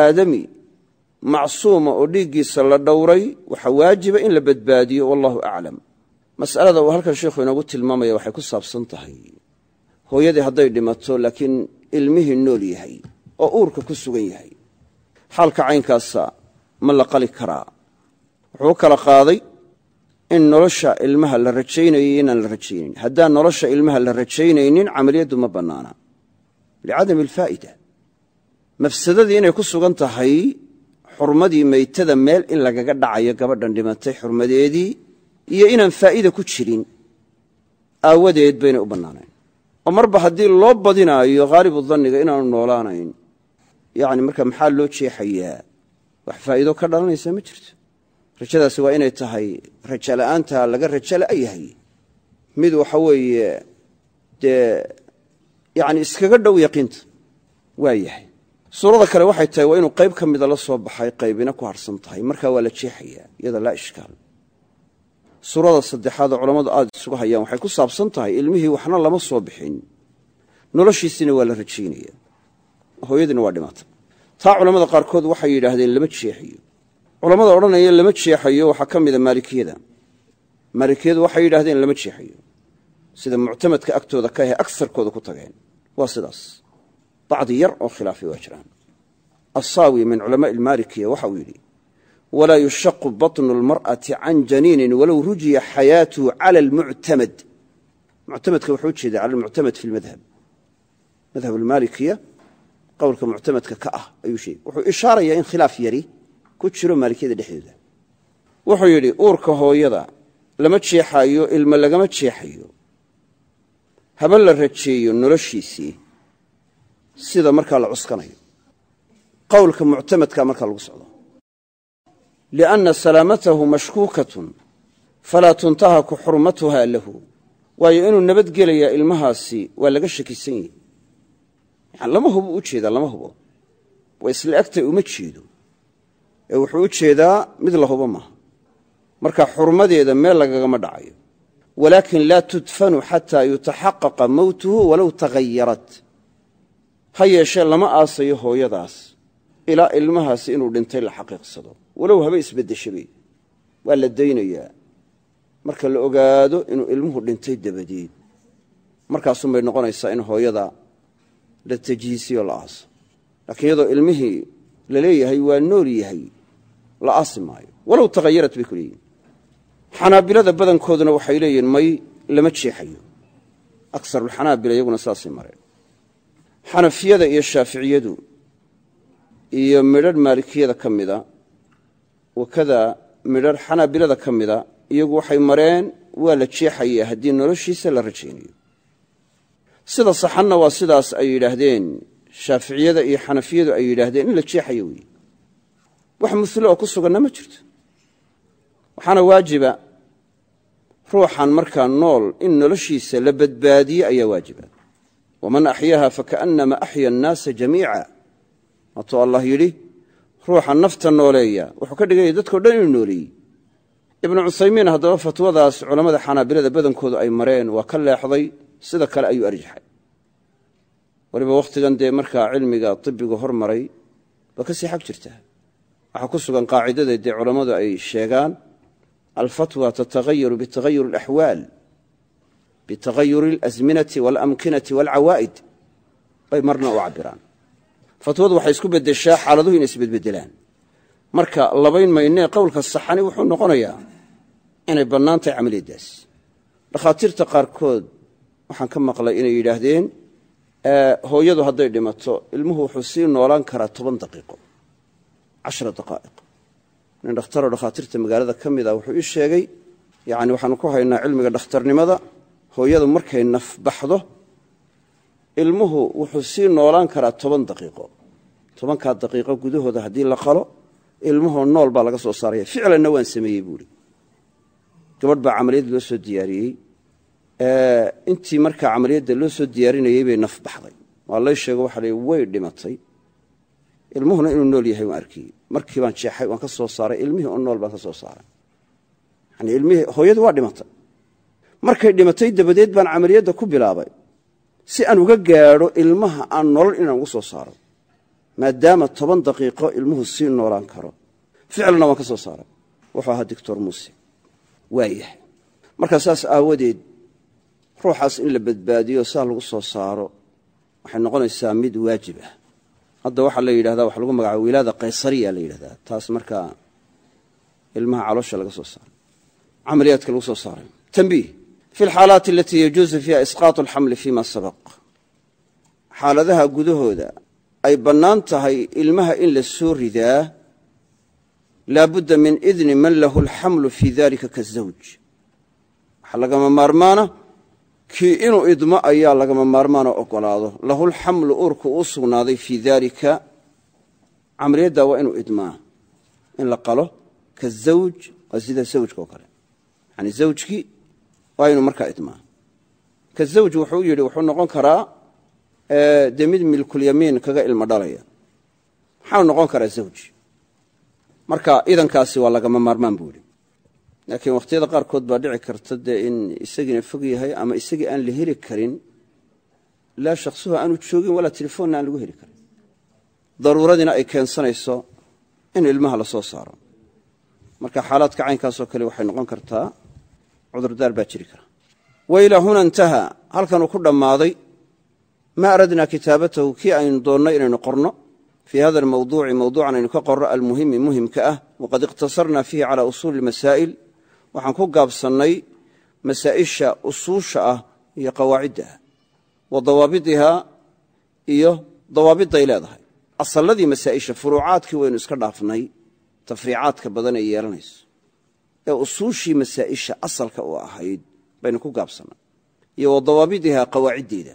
aadami macsuuma oo dhiiggiisa la dhowray waxa waajiba in la badbaadiyo wallahu aclam mas'alada uu halkan sheikhu inoogu tilmaamaya waxay ku saabsan tahay. Hooyadii hadday dhimato laakiin ilmihii nool yahay oo uurka ku sugan yahay. Xaalka caynkaasa ma la qali karaa. Wuxuu kala qaaday in nolosha ilmaha la rajaynayo inaan la rajaynayn haddaan nolosha ilmaha la rajaynaynin camaliyaddu ma bannaana licadami alfaa'ida mafsadadii inay ku sugan tahay xurmadii meytada meel in lagaga dhacayo gabadhan dhimatay xurmadeedii iyo inaan faa'iida ku jirin aawadeed baynay u bannaanayn oo marba haddii loo badinaayo haalibu danniga inaanu noolaanayn yacni marka maxaa loo jeexayaa wax faa'iido ka dhalanaysa ma jirto rajadaasi waa inay tahay raja la'aanta laga raja la'a yahay mid waxa weeye dee yacni iskaga dhow yaqiinta waa yahay. Suurada kale waxay tahay waa inuu qayb ka mida la soo baxay qaybina ku harsan tahay. Markaa waa la jeexayaa iyada laa ishkaal. Suurada saddexaadoo culammadu aada isugu hayaan waxay ku saabsan tahay ilmihii waxna lama soo bixin. Noloshiisina waa la rajaynaya. Hooyadiina waa dhimaatay. Taa culammada qaarkood waxay yidhaahdeen lama jeexayo culammada odhanaya lama jeexayo waxaa ka mida maalikiyada. Maalikiyadu waxay yidhahdeen lama jeexayo. Sida muctamadka agtooda ka ahe agsarkooda ku tageen waa sidaas. Bacdi yar oo khilaafay waa jiraan. Assaawi min culamaai almaalikiya waxa uu yidhi walaa yushaqu batnu almar'ati can janiinin walow rujiya xayaatuhu cala almuctamad muctamadka wuxuu ujeeda cala almuctamad fi lmadhab madhab almaalikiya qowlka muctamadka ka ah ayuu sheegay. Wuxuu ishaarayaa in khilaaf yari ku jiro maalikiyada dhexdooda. Wuxuu yidhi uurka hooyada lama jeexayo ilmo lagama jeexayo haba la rajeeyo noloshiisii sida markaa la cuskanayo. Qowlka muctamadka markaa lagu socdo. lianna salaamatahu mashkuukatun falaa tuntahaku xurmatuha lahu waayo inuu nabadgelayaa ilmahaasi waa laga shakisan yahi yani lama hubo u jeedaa lama hubo. Waa isla egtay uma jeedo. Ee wuxuu u jeedaa mid la hubo maaha. Marka xurmadeeda meel lagagama dhacayo walaakin laa tudfanu xataa yutaxaqaqa mowtuhu walow tagayarat ha yeeshee lama aasayo hooyadaas ilaa ilmahaasi inuu dhintay la xaqiiqsado walow haba isbeddeshabay waa la daynayaa marka la ogaado inuu ilmuhu dhintay dabadeed markaasunbay noqonaysaa in hooyada la tajhiisiyo la aaso laakiin iyadoo ilmihii la leeyahay waa nool yahay la aasi maayo walow tagayarat bay ku leeyihiin xanaabilada badankooduna waxay leeyihiin may lama jeexayo. Akarulxanaabila iyaguna saasay mareen. Xanafiyada iyo shaaficiyadu iyo midharh maalikiyada ka mida wakada midharh xanaabilada ka mida iyagu waxay mareen waa la jeexayaa haddii noloshiisa la rajaynayo sida saxanna waa sidaas ay yidhaahdeen. Shaaficiyada iyo xanafiyadu ay yidhaahdeen in la jeexayo weeye wax mulo oo ku suganna ma jirto waxaana waajiba ruuxan markaa nool in noloshiisa la badbaadiye ayaa waajiba. Waman axyaaha fakaannama axya annaasa jamiica. Waatuu allah yidhi ruuxa nafta nooleeya wuxuu ka dhiganya dadkao dhan inuu nooleeyey ibnu cuthaymiin haddaba fatwadaas culammada xanaabilada badankoodu ay mareen waa ka leexday sida kale ayuu arjaxay. Waliba wakhtigan dee markaa cilmiga ibigu hormaray waa ka sii xag jirtaa waxaa ku sugan qaacidada dee culammadu ay sheegaan alfatwa tatagayaru bitagayur alaxwaal bitagayuri alasminati waalamkinati waalcawaa'id bay marna u cabiraan fatwadu waxay isku bedeshaa xaaladuhu inay isbedbedelaan marka labayn maynee qowlka saxani wuxuu noqonayaa inay bannaan tahay camaliyaddaas dhakhaatiirta qaarkood waxaan ka maqlay inay yidhaahdeen hooyadu hadday dhimato ilmuhu wuxuu sii noolaan karaa toban daqiiqo cashara daqaa'iq nin dhakhtaroo dhakhaatiirta magaalada ka mid ah wuxuu ii sheegay yacni waxaanu ku haynaa cilmiga dhakhtarnimada hooyadu markay naf baxdo ilmuhu wuxuu sii noolaan karaa toban daqiiqo. Tobankaa daqiiqo gudahooda haddii la qalo ilmuhoo nool baa laga soo saaraya. Ficlanna waan sameeyey buuhi gabadh baa camaliyad loo soo diyaariyey. Intii markaa camaliyadda loo soo diyaarinayey bay naf baxday. Waa lay sheego waxa la way dhimatay. Ilmuhuna inuu nool yahay waan arkiyey markii baan jeexay waan ka soo saaray ilmihii oo nool baan ka soo saaray. Yani ilmihii hooyadu waa dhimatay. Markay dhimatay dabadeed baan camaliyadda ku bilaabay. Si aan uga gaadho ilmaha aan nolol inaan ugu soo saaro maadaama toban daqiiqo ilmuhu sii noolaan karo ficlanna waan ka soo saaray. Wuxuu ahaa doctor muuse waayahay markaa saas aawadeed ruuxaas in la badbaadiyo saa lagu soo saaro waxay noqonaysaa mid waajib ah hadda waxaa la yidhahdaa waxa lagu magacaaba wilaada kaysariya la yidhahdaa. Taas markaa ilmaha caloosha laga soo saaray camaliyaadka lagu soo saaray. Tanbiih fi alxaalaati alatii yajuusu fiiha isqaatu alxamli fima sabaq. Xaaladaha gudahooda ay bannaan tahay ilmaha in la soo ridaa laabudda min idni man lahu alxamlu fii dalika kazawj waxaa lagama maarmaana kii inuu idmo ayaa lagama maarmaanoo ogolaado lahu lxamlu uurku uu sugnaaday fii daalika. Camaliyaddaa waa inuu idmaa in la qalo kazawj waa sida zawjka oo kale. Yani zawjkii waa inuu markaa idmaa. Kazawj wuxuu yidhi wuxuu noqon karaa dee mid milkulyamiin kaga ilmo dhalaya. Maxau noqon karaa zawj? Marka idankaasi waa lagama maarmaan buu yidhi laakiin wakhtiyada qaarkood baa dhici karta dee in isagiina fog yahay ama isagii aan la heli karin laa shakhsuhu aanu joogin walaa telefoonna aan lagu heli karin. Daruuradiina ay keensanayso in ilmaha la saaro. Marka xaalaadka caynkaasoo kale waxay noqon kartaa cudurdaar baa jiri kara. Wa ilaa huna intaha halkanuu ku dhammaaday maa aradnaa kitaabatahu kii aynu doonnay inaynu qorno? Fii hada almawduuci mawduucan aynu ka qorro almuhimi muhimka ah waqad iqtasarnaa fiihi calaa usuuli lmasaa'il waxaan ku gaabsannay masaa'isha usuusha ah iyo qawaacidda ah wa dawaabidihaa iyo dawaabidday leedahay. Asalladii masaa'isha furuucaadkii waynu iska dhaafnay tafriicaadka badan ee yeelanayso ee usuushii masaa'isha asalka u ahayd baynu ku gaabsannay. Iyo wa dawaabidihaa qawaaciddeeda.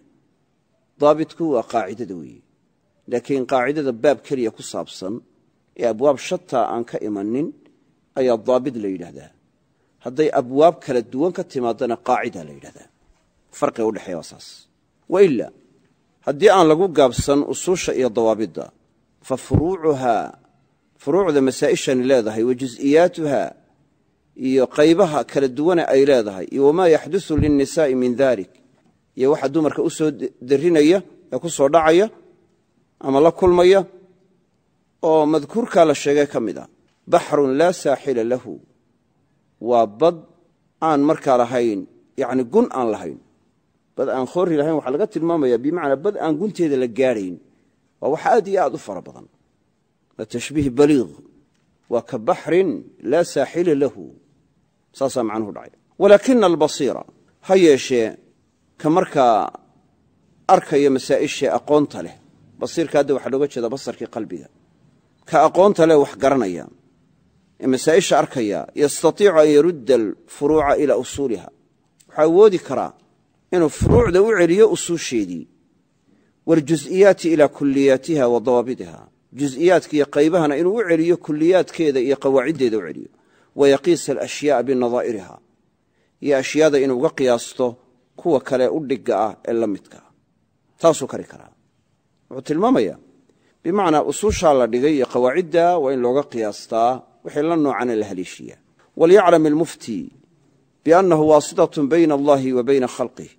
Daabitku waa qaacidada weeye. Laakiin qaacidada baab keliya ku saabsan ee abwaab shataa aan ka imanin ayaa daabit la yidhaahdaa hadday abwaab kala duwan ka timaadana qaacida la yidhahdaa. Farqiga udhexeeya waa saas. Wa ila haddii aan lagu gaabsan usuusha iyo dawaabidda fa furuucuhaa furuucda masaa'ishani leedahay wa jus'iyaatuha iyo qaybaha kala duwane ay leedahay iyo wamaa yaxdusu linnisaa'i min dalik iyo waxa dumarka u soo darinaya ee ku soo dhacaya ama la kulmaya oo madkuurkaa la sheegay ka mid a baxrun laa saaxila lahu waa bad aan markaa lahayn yani gun aan lahayn. Bad aan khoori lahayn waxaa laga tilmaamaya bimacnaa bad aan gunteeda la gaadhayn. Waa wax aad iyo aad u fara badan. Waa tashbiih waa ka baxrin laa saaxila lahu. Saasaa macnuhu dhacay. Walaakina albasiira ha yeeshee ka markaa arkaya masaa'ishee aqoonta leh. Basiirka hadda waxaa looga jeeda basarkii qalbiga. Ka aqoonta leh wax garanaya ee masaa'isha arkaya yastatiicu an yarudda alfuruuca ilaa usuuliha. Waxaa awoodi karaa inuu furuucda u celiyo usuusheedii waljus'iyaati ilaa kuliyaatiha wa dawaabidiha jus'iyaadka iyo qaybahana inuu u celiyo kuliyaadkeeda iyo qawaaciddeeda u celiyo. Wayaqiisa alashyaaa binadaa'iriha. Iyo ashyaada inuu uga qiyaasto kuwa kale u dhigga ah ee la midka. Ah taasuu kari karaa. Wuxuu tilmaamayaa bimacnaa usuushaa la dhigay iyo qawaacidda waa in looga qiyaastaa wixii la noocana la haleeshiya walyaclam ilmufti biannahu waasitatun bayna allahi wa bayna khalqih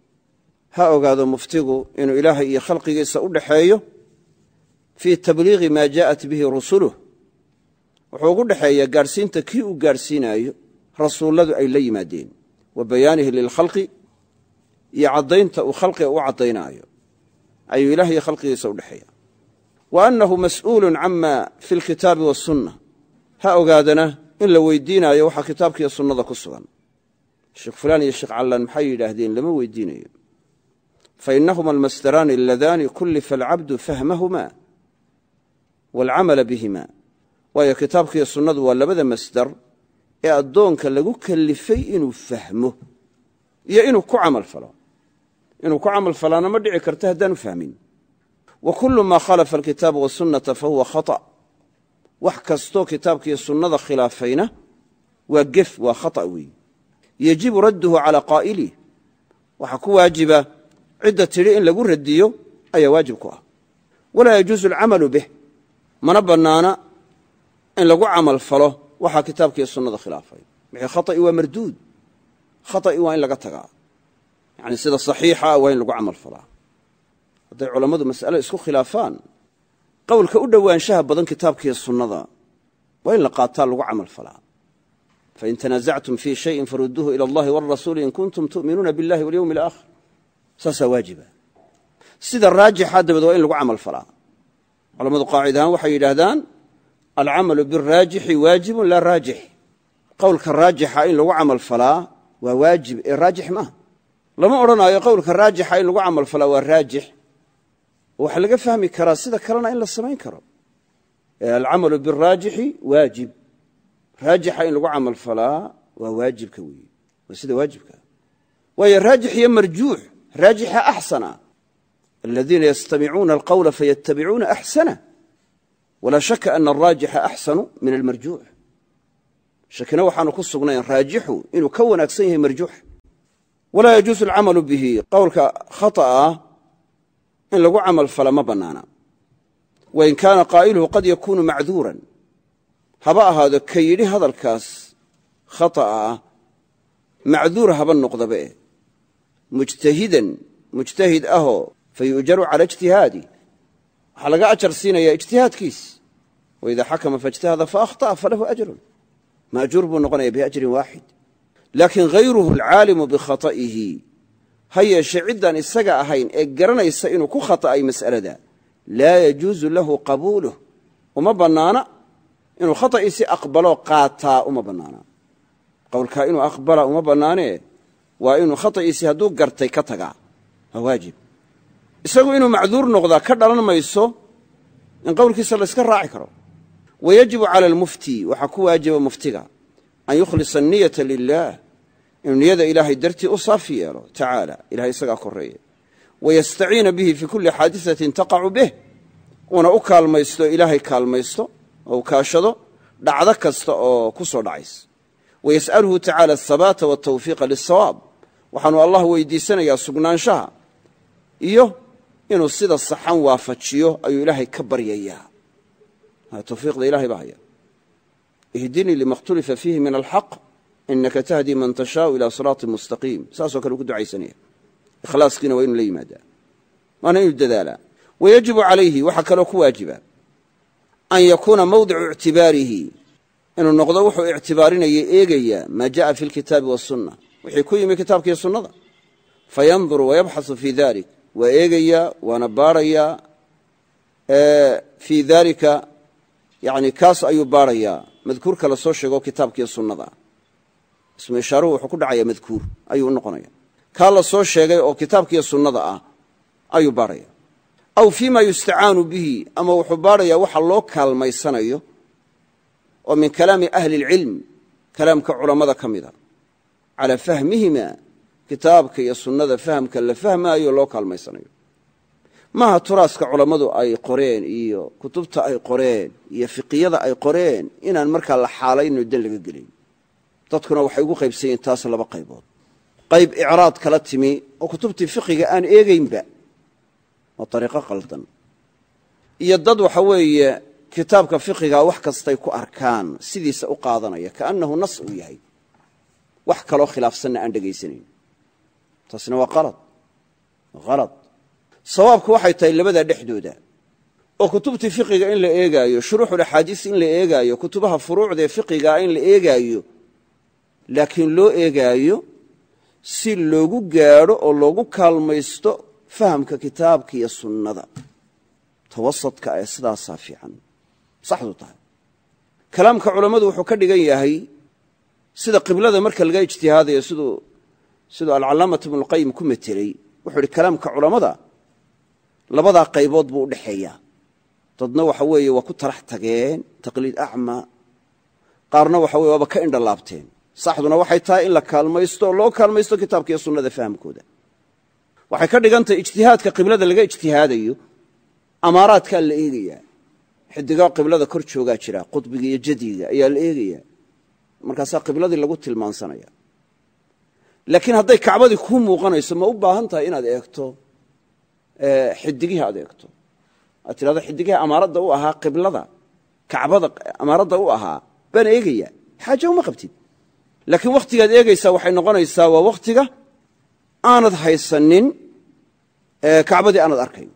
ha ogaado muftigu inuu ilaahay iyo khalqigiisa u dhaxeeyo fii tabliiqi maa jaءat bihi rusuluh wuxuu ugu dhexeeyaa gaadhsiinta kii uu gaadhsiinaayo rasuulladu ay la yimaadeen wa bayaanihi lilkhalqi iyo caddaynta uu khalqiga u caddaynaayo ayuu ilaah iyo khalqigiisa u dhexeeya wa annahu mas'uulu cama fi lkitaabi wasunna ha ogaadana in la weydiinaayo waxaa kitaabkiiyo sunnada ku sugan. Sheekh fulaan iyo sheekh callaan maxay yidhaahdeen lama weydiinayo? Fainahuma almasdaraani aladaani kullifa alcabdu fahmahuma waalcamala bihima. Waayo kitaabkiiyo sunnadu waa labada masdar ee addoonka lagu kalifay inuu fahmo iyo inuu ku camal falo. Inuu ku camal falaana ma dhici karta haddaanu fahmin. Wa kullu maa khalafa alkitaaba wasunnata fahuwa khata wax kastoo kitaabkiiyo sunnada khilaafayna waa gef waa khata weeye yejibu radduhu calaa qaa'ilih waxaa ku waajiba cidda tidhi in lagu radiyo ayaa waajib ku ah. Walaa yajuusu alcamalu bih. Mana bannaana in lagu camal falo waxaa kitaabkiiyo sunnada khilaafay. Wixii khata'i waa marduud. Khata'i waa in laga tagaa. Yani sida saxiixa waa in lagu camal falaa. Hadday culammadu mas'ale isku khilaafaan qowlka u dhowaanshaha badan kitaabkiiyo sunnada waa in la qaataa lagu camal falaa. Fain tanaasactum fii shayin farudduuhu ila allahi walrasuuli in kuntum tu'minuuna biاllahi walyowmi alaakhir saasaa waajiba. Sida raajixa dabeed waa in lagu camal falaa. Culamadu qaacid ahaan waxay yidhaahdaan alcamalu biraajixi waajibun laa raajix. Qowlka raajixa in lagu camal falaa waa waajib ee raajix maaha. Lama odhanaayo qowlka raajixa in lagu camal falaa waa raajix waxaa laga fahmi karaa sida kalena in la samayn karo. Alcamalu biraajixi waajib. Raajixa in lagu camal falaa waa waajibka weeye. Waa sida waajibka. Waayo raajix iyo marjuux raajixa axsana. Aladiina yastamicuuna alqowla fayatabicuuna axsana. Walaa shaka ana alraajixa axsanu min almarjuux shakina waxaanu ku sugnayn raajixu inuu ka wanaagsan yahay marjuux walaa yajuusu alcamalu bihi. Qowlka khata'a in lagu camal fala ma bannaana. Wain kaana qaa'iluhu qad yakuunu macduuran. Haba ahaado ka yidhi hadalkaas khata'a ah macduur haba noqdaba eh mujtahidan mujtahid ahoo fa yu'jaru cala ijtihaadi. Waxaa laga ajar siinayaa ijtihaadkiis. Waidaa xakama faijtahada faahطa'a falahu ajrun. Maajuur buu noqonaya biajrin waaxid laakiin hayruhu alcaalimu bikhata'ihi ha yeeshe ciddaan isaga ahayn ee garanaysa inuu ku khata'ay mas'alada laa yajuusu lahu qabuuluh uma bannaana inuu khata'iisi aqbaloo qaataa uma bannaana. Qowlkaa inuu aqbala uma bannaanee waa inuu khata'iisi hadduu gartay ka tagaa. Waa waajib. Isagu inuu macduur noqdaa ka dhalan mayso in qowlkiisa layska raaci karo. Wayajibu cala almufti waxaa ku waajiba muftiga an yukhlisa aniyata lilaah inuu niyada ilaahay dartii u saafi yeelo tacaala ilahay isagaa korreeye wayastaciina bihi fii kulli xaadisatin taqacu bih uuna u kaalmaysto ilaahay kaalmaysto oo u kaashado dhacdo kasta oo ku soo dhacaysa. Wayas'aluhu tacaala ahabaata waltawfiiqa lisawaab waxaanu allah weydiisanayaa sugnaanshaha iyo inuu sida saxan waafajiyo ayuu ilaahay ka baryayaa. Tawfiiqda ilahay baa haya. Ihdinii lima khtulifa fiihi min alxaq inaka tahdii man tashaau ilaa siraatin mustaqiim saasoo kale uu ku ducaysanaya ikhlaaskiina waa inuu la yimaadaa waana inuu dadaalaa wayajibu calayhi waxaa kaloo ku waajiba an yakuuna mawdicu ictibaarihi inuu noqdo wuxuu ictibaarinaya eegaya maa jaءa fi lkitaabi wasunna wixii ku yimi kitaabkiiyo sunnada fayanduru wayabxasu fii dalik waa eegayaa waana baarayaa fii dalika yani kaas ayuu baarayaa madkuurka la sheego kitaabkiiyo sunnada ismu wuxuu ku dhacaya madkuur ayuu u noqonaya. Kaa la soo sheegay oo kitaabkiiyo sunnada ah ayuu baaraya. Aw fii ma yustacaanu bihi ama wuxuu baarayaa waxa loo kaalmaysanayo oo min kalaami ahli اlcilm kalaamka culammada ka mida. Calaa fahmihima kitaabka iyo sunnada fahamka la fahmaayo loo kaalmaysanayo. Maaha turaaska culammadu ay qoreen iyo kutubta ay qoreen iyo fiqiyada ay qoreen inaan markaa la xaalayno dan laga gelin dadkuna waxay ugu qaybsan yihiin taas laba qaybood. Qayb icraad kala timi oo kutubtii fiqiga aan eegaynba waa ariiqo qaldan. Iyo dad waxa weeye kitaabka fiqiga wax kastay ku arkaan sidiisa u qaadanaya kaannahu nas uu yahay. Wax kaloo khilaafsanna aan dhegaysanayn. Taasina waa qalad. Halad sawaabku waxay tahay labadaa dhexdooda. Oo kutubtii fiqiga in la eegaayo shuruuxulaxaadiis in la eegaayo kutubaha furuucda ee fiqigaa in la eegaayo laakiin loo eegaayo si loogu gaadho oo loogu kaalmaysto fahamka kitaabka iyo sunnada. Tawasadka ee sidaasaa fiican. Saxdu tahay. Kalaamka culammadu wuxuu ka dhigan yahay sida qiblada marka laga ijtihaadayo siduu siduu alcalaamatu ibnulqayim ku meteley wuxuu ihi kalaamka culammada labadaa qaybood buu u dhexeeyaa. Dadna waxa weeye waa ku tarax tageen taqliid acmaa qaarna waxa weye waaba ka indhalaabteen saxduna waxay tahay in la kaalmaysto oo loo kaalmaysto kitaabka iyo sunnada fahamkooda. Waxay ka dhigan tahay ijtihaadka qiblada laga ijtihaadayo amaaraadkaa la eegayaa. Xidigaa qiblada kor joogaa jira qudbiga iyo jadiga ayaa la eegayaa. Markaasaa qibladii lagu tilmaansanaya. Laakiin hadday kacbadii kuu muuqanayso ma u baahan tahay inaad eegto xidigihii aad eegto. Aad tidhahdo xidigihii amaaradda u ahaa qiblada kacbada amaaradda u ahaa baan eegayaa. Xaaja uma qabtid laakiin wakhtigaad eegaysaa waxay noqonaysaa waa wakhtiga aanad haysanin kacbadii aanad arkayn.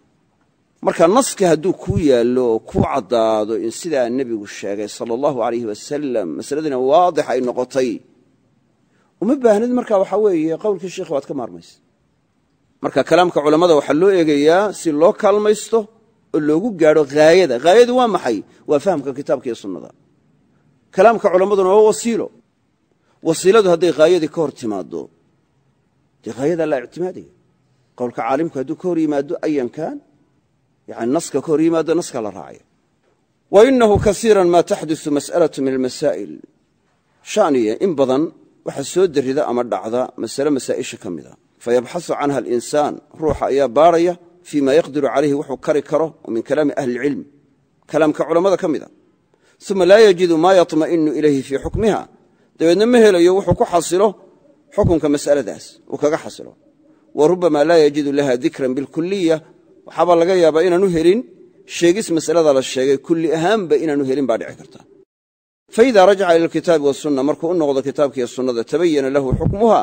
Marka naska hadduu kuu yaallo oo kuu caddaado in sidaa nebigu sheegay sala allahu alayhi wasalam masaladina waadix ay noqotay. Uma baahnid marka waxaa weeye qowlkii sheikh waad ka maarmaysa. Marka kalaamka culammada waxaa loo eegayaa si loo kaalmaysto oo loogu gaadho haayada haayadu waa maxay? Waa fahamka kitaabka iyo sunnada. Kalaamka culammaduna waa wasiilo wasiiladu hadday haayadii ka hor timaaddo dee haayadaa la ictimaadaya. Qowlka caalimku hadduu ka hor yimaado ayankan yani naska ka hor yimaado naskaa la raacaya wa inahu kasiira ma taxdusu mas'alatu min almasaa'il. Shaniye in badan waxaa soo derrida ama dhacda masale masaa'isha ka mida fayabxasu canha alinsaan ruuxa ayaa baaraya fii ma yaqdiru calayhi wuxuu kari karo oo min kalaami ahli ilcilm kalaamka culammada ka mida uma laa yajidu maa yaطma'inu ilayhi fii xukmiha dabeedna ma helayo wuxuu ku xasilo xukunka mas'aladaas. Uu kaga xasilo. Wa rubama laa yajidu laha dikran bilkuliya waxaabaa laga yaabaa inaanu helin. Sheegis masalada la sheegay kulli ahaanba inaanu helin baa dhici karta. Faida rajaca ila alkitaabi wasunna markuu u noqdo kitaabkiiyo sunnada tabayana lahu xukmuha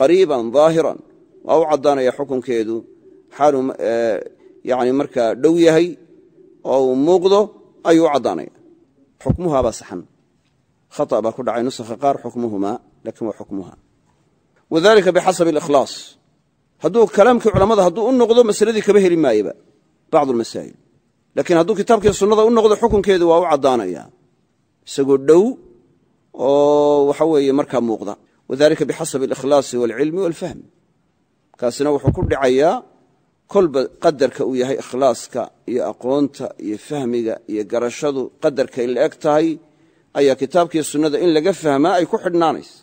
qariiban daahiran waa u caddaanaya xukunkeedu. Xaaluu yani markaa dhow yahay oo uu muuqdo ayuu u caddaanaya. Xukmuhaa baa saxan khata baa ku dhacay nusakha qaar xukmuhumaa laakiin waa xukmuha. Wadalika bixasabi alikhlaas. Hadduu kalaamkii culammada hadduu u noqdo masaladii kaba heli maayeba bacdu almasaa'il laakiin hadduu kitaabkii sunnada u noqdo xukunkeedu waa u caddaanaya. Isagoo dhow oo waxa weeye markaa muuqda. Wadalika bixasabi alikhlaasi walcilmi walfahmi kaasina wuxuu ku dhacayaa kolba qadarka uu yahay ikhlaaska iyo aqoonta iyo fahmiga iyo garashadu qadarka tahay ayaa kitaabkii sunnada in laga fahmaa ay ku xidhnaanaysa.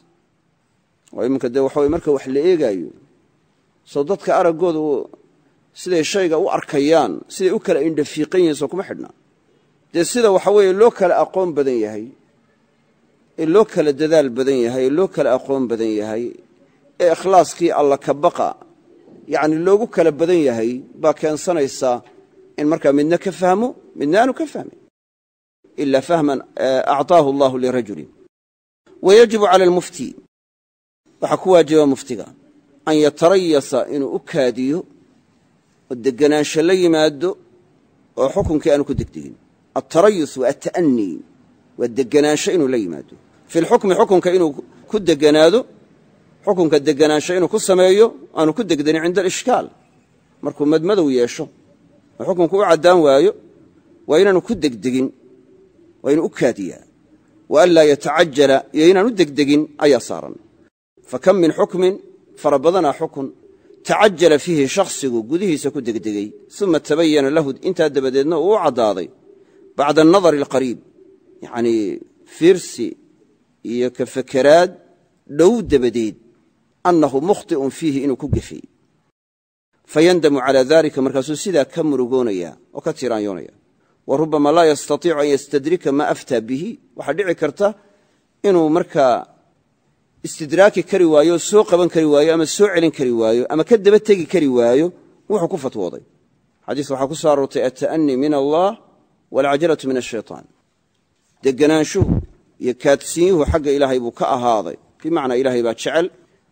Oo iminka dee waxa weye marka wax la eegaayo soo dadka araggooda siday shayga u arkayaan siday u kala indhafiiqan yihiin soo kuma xidhnaa dee sida waxa weeye loo kala aqoon badan yahay ee loo kala dadaal badan yahay ee loo kala aqoon badan yahay ee ikhlaaskii alla ka baqa yacni loogu kala badan yahay baa keensanaysa in markaa midna ka fahmo midna aanu ka fahmin ila fahman acطaahu allahu lirajulin wayajibu cala almufti waxaa ku waajiba muftiga an yatarayasa inuu u kaadiyo oo deganaansho la yimaado oo xukunkii aanu ku degdegin altarayus waa ata'anii waa deganaansho inuu la yimaado fi lxukmi xukunka inuu ku deganaado xukunka deganaansho inuu ku sameeyo aanu ku degdanin cinda alishkaal markuu madmadow yeesho oo xukunku u caddaan waayo waa inaanu ku degdegin waa inuu u kaadiyaa wa an laa yatacajala iyo inaanu degdegin ayaa saaran. Fa kam min xukmin fara badanaa xukun tacajala fiihi shakhsigu gudihiisa ku degdegey uma tabayana lahu intaa dabadeedna uu u caddaaday bacda anadari alqariib. Yacnii fiirsi iyo ka fakeraad dhow dabadeed annahu mukhti'un fiihi inuu ku gefay. Fayandamu calaa dalika markaasuu sidaa ka murugoonaya oo ka tiraanyoonaya wa rubbama laa yastatiicu an yastadrika maa aftaa bihi. Waxaa dhici karta inuu markaa istidraaki kari waayo oo soo qaban kari waayo ama soo celin kari waayo ama ka daba tegi kari waayo wuxuu ku fatwooday. Xadiis waxaa ku soo aroortay alta'anii min allah waalcajalatu min ashaytaan deganaanshuhu iyo kaadsiinyuhu xagga ilaahay buu ka ahaaday. Bimacnaa ilaahay baa jecel.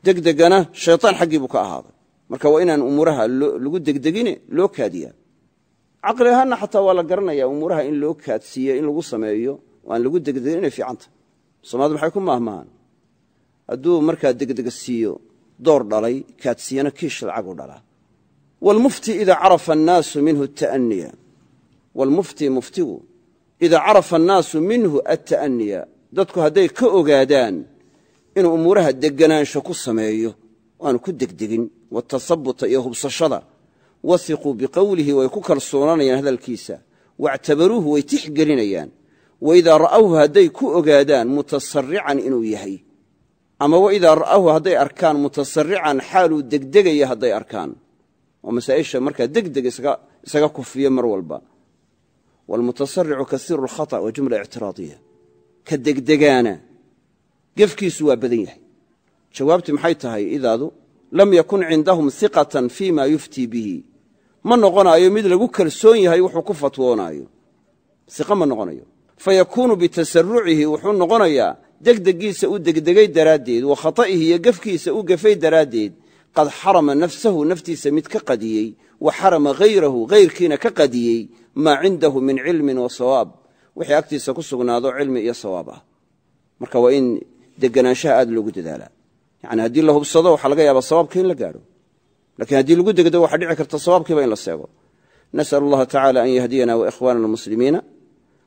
Degdegana shaytaan xaggii buu ka ahaaday. Marka waa inaan umuuraha lagu degdegine loo kaadiyaa caqli ahaanna xataa waa la garanaya umuuraha in loo kaadsiiyo in lagu sameeyo oo aan lagu degdegin inay fiicanta soomaalida maxay ku maahmahaan hadduu markaa degdega siiyo door dhalay kaadsiiyana kiish lacagu dhalaa. Wlmufti ida carafa annaasu minhu ta'aniya wlmufti muftigu idaa carafa annaasu minhu atta'aniya dadku hadday ka ogaadaan inuu umuuraha deganaansho ku sameeyo aanu ku degdegin watasabuta iyo hubsashada wasiquu biqowlihi way ku kalsoonanayaan hadalkiisa. Waactabaruuhu way tixgelinayaan waidaa ra'awhu hadday ku ogaadaan mutasarican inuu yahay. Ama waidaa ra'awhu hadday arkaan mutasarican xaaluu degdegaya hadday arkaan. Oo masaa'isha markaa degdeg isaga kufiya mar walba. Waalmutasaricu kasiiru alkhata waa jumla ictiraadiya ka degdegaana. Gefkiisu waa badan yahay. Jawaabtii maxay tahay? Idaadu lam yakun cindahum hiqatan fii ma yuftii bihi. Ma noqonaayo mid lagu kalsoon yahay wuxuu ku fatwoonaayo iqa ma noqonayo. Fayakuunu bitasarucihi wuxuu noqonayaa degdegiisa u degdegay daraaddeed wa khata'ihi iyo gefkiisa u gefay daraaddeed qad xarama nafsahu naftiisa mid ka qadiyey wa xarama hayrahu hayrkiina ka qadiyey maa cindahu min cilmin wa sawaab. Wixii agtiisa ku sugnaado cilmi iyo sawaab ah. Marka waa in deganaanshaha aad loogu dadaalaa yani haddii la hubsado waxaa laga yaaba sawaabka in la gaadho. Lakiin haddii lagu degdo waxaa dhici karta sawaabkiiba in la seego. Nas'al allaha tacala an yahdiyana waikhwanana almuslimiina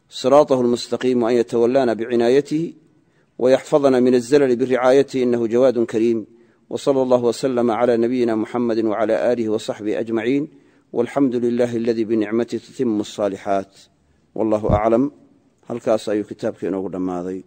siraatahu almustaqiim waan yatawallana bicinaayatihi wayaxfadana min azalali biricaayatihi inahu jawaadun kariim. Wsala allah wslama cla nabiyina muxamadi wcala aalihi wasaxbihi ajmaciin walxamdu lilahi aladii binicmatihi tutimu asaalixaat wallahu aclam halkaas ayuu kitaabka inoogu dhammaaday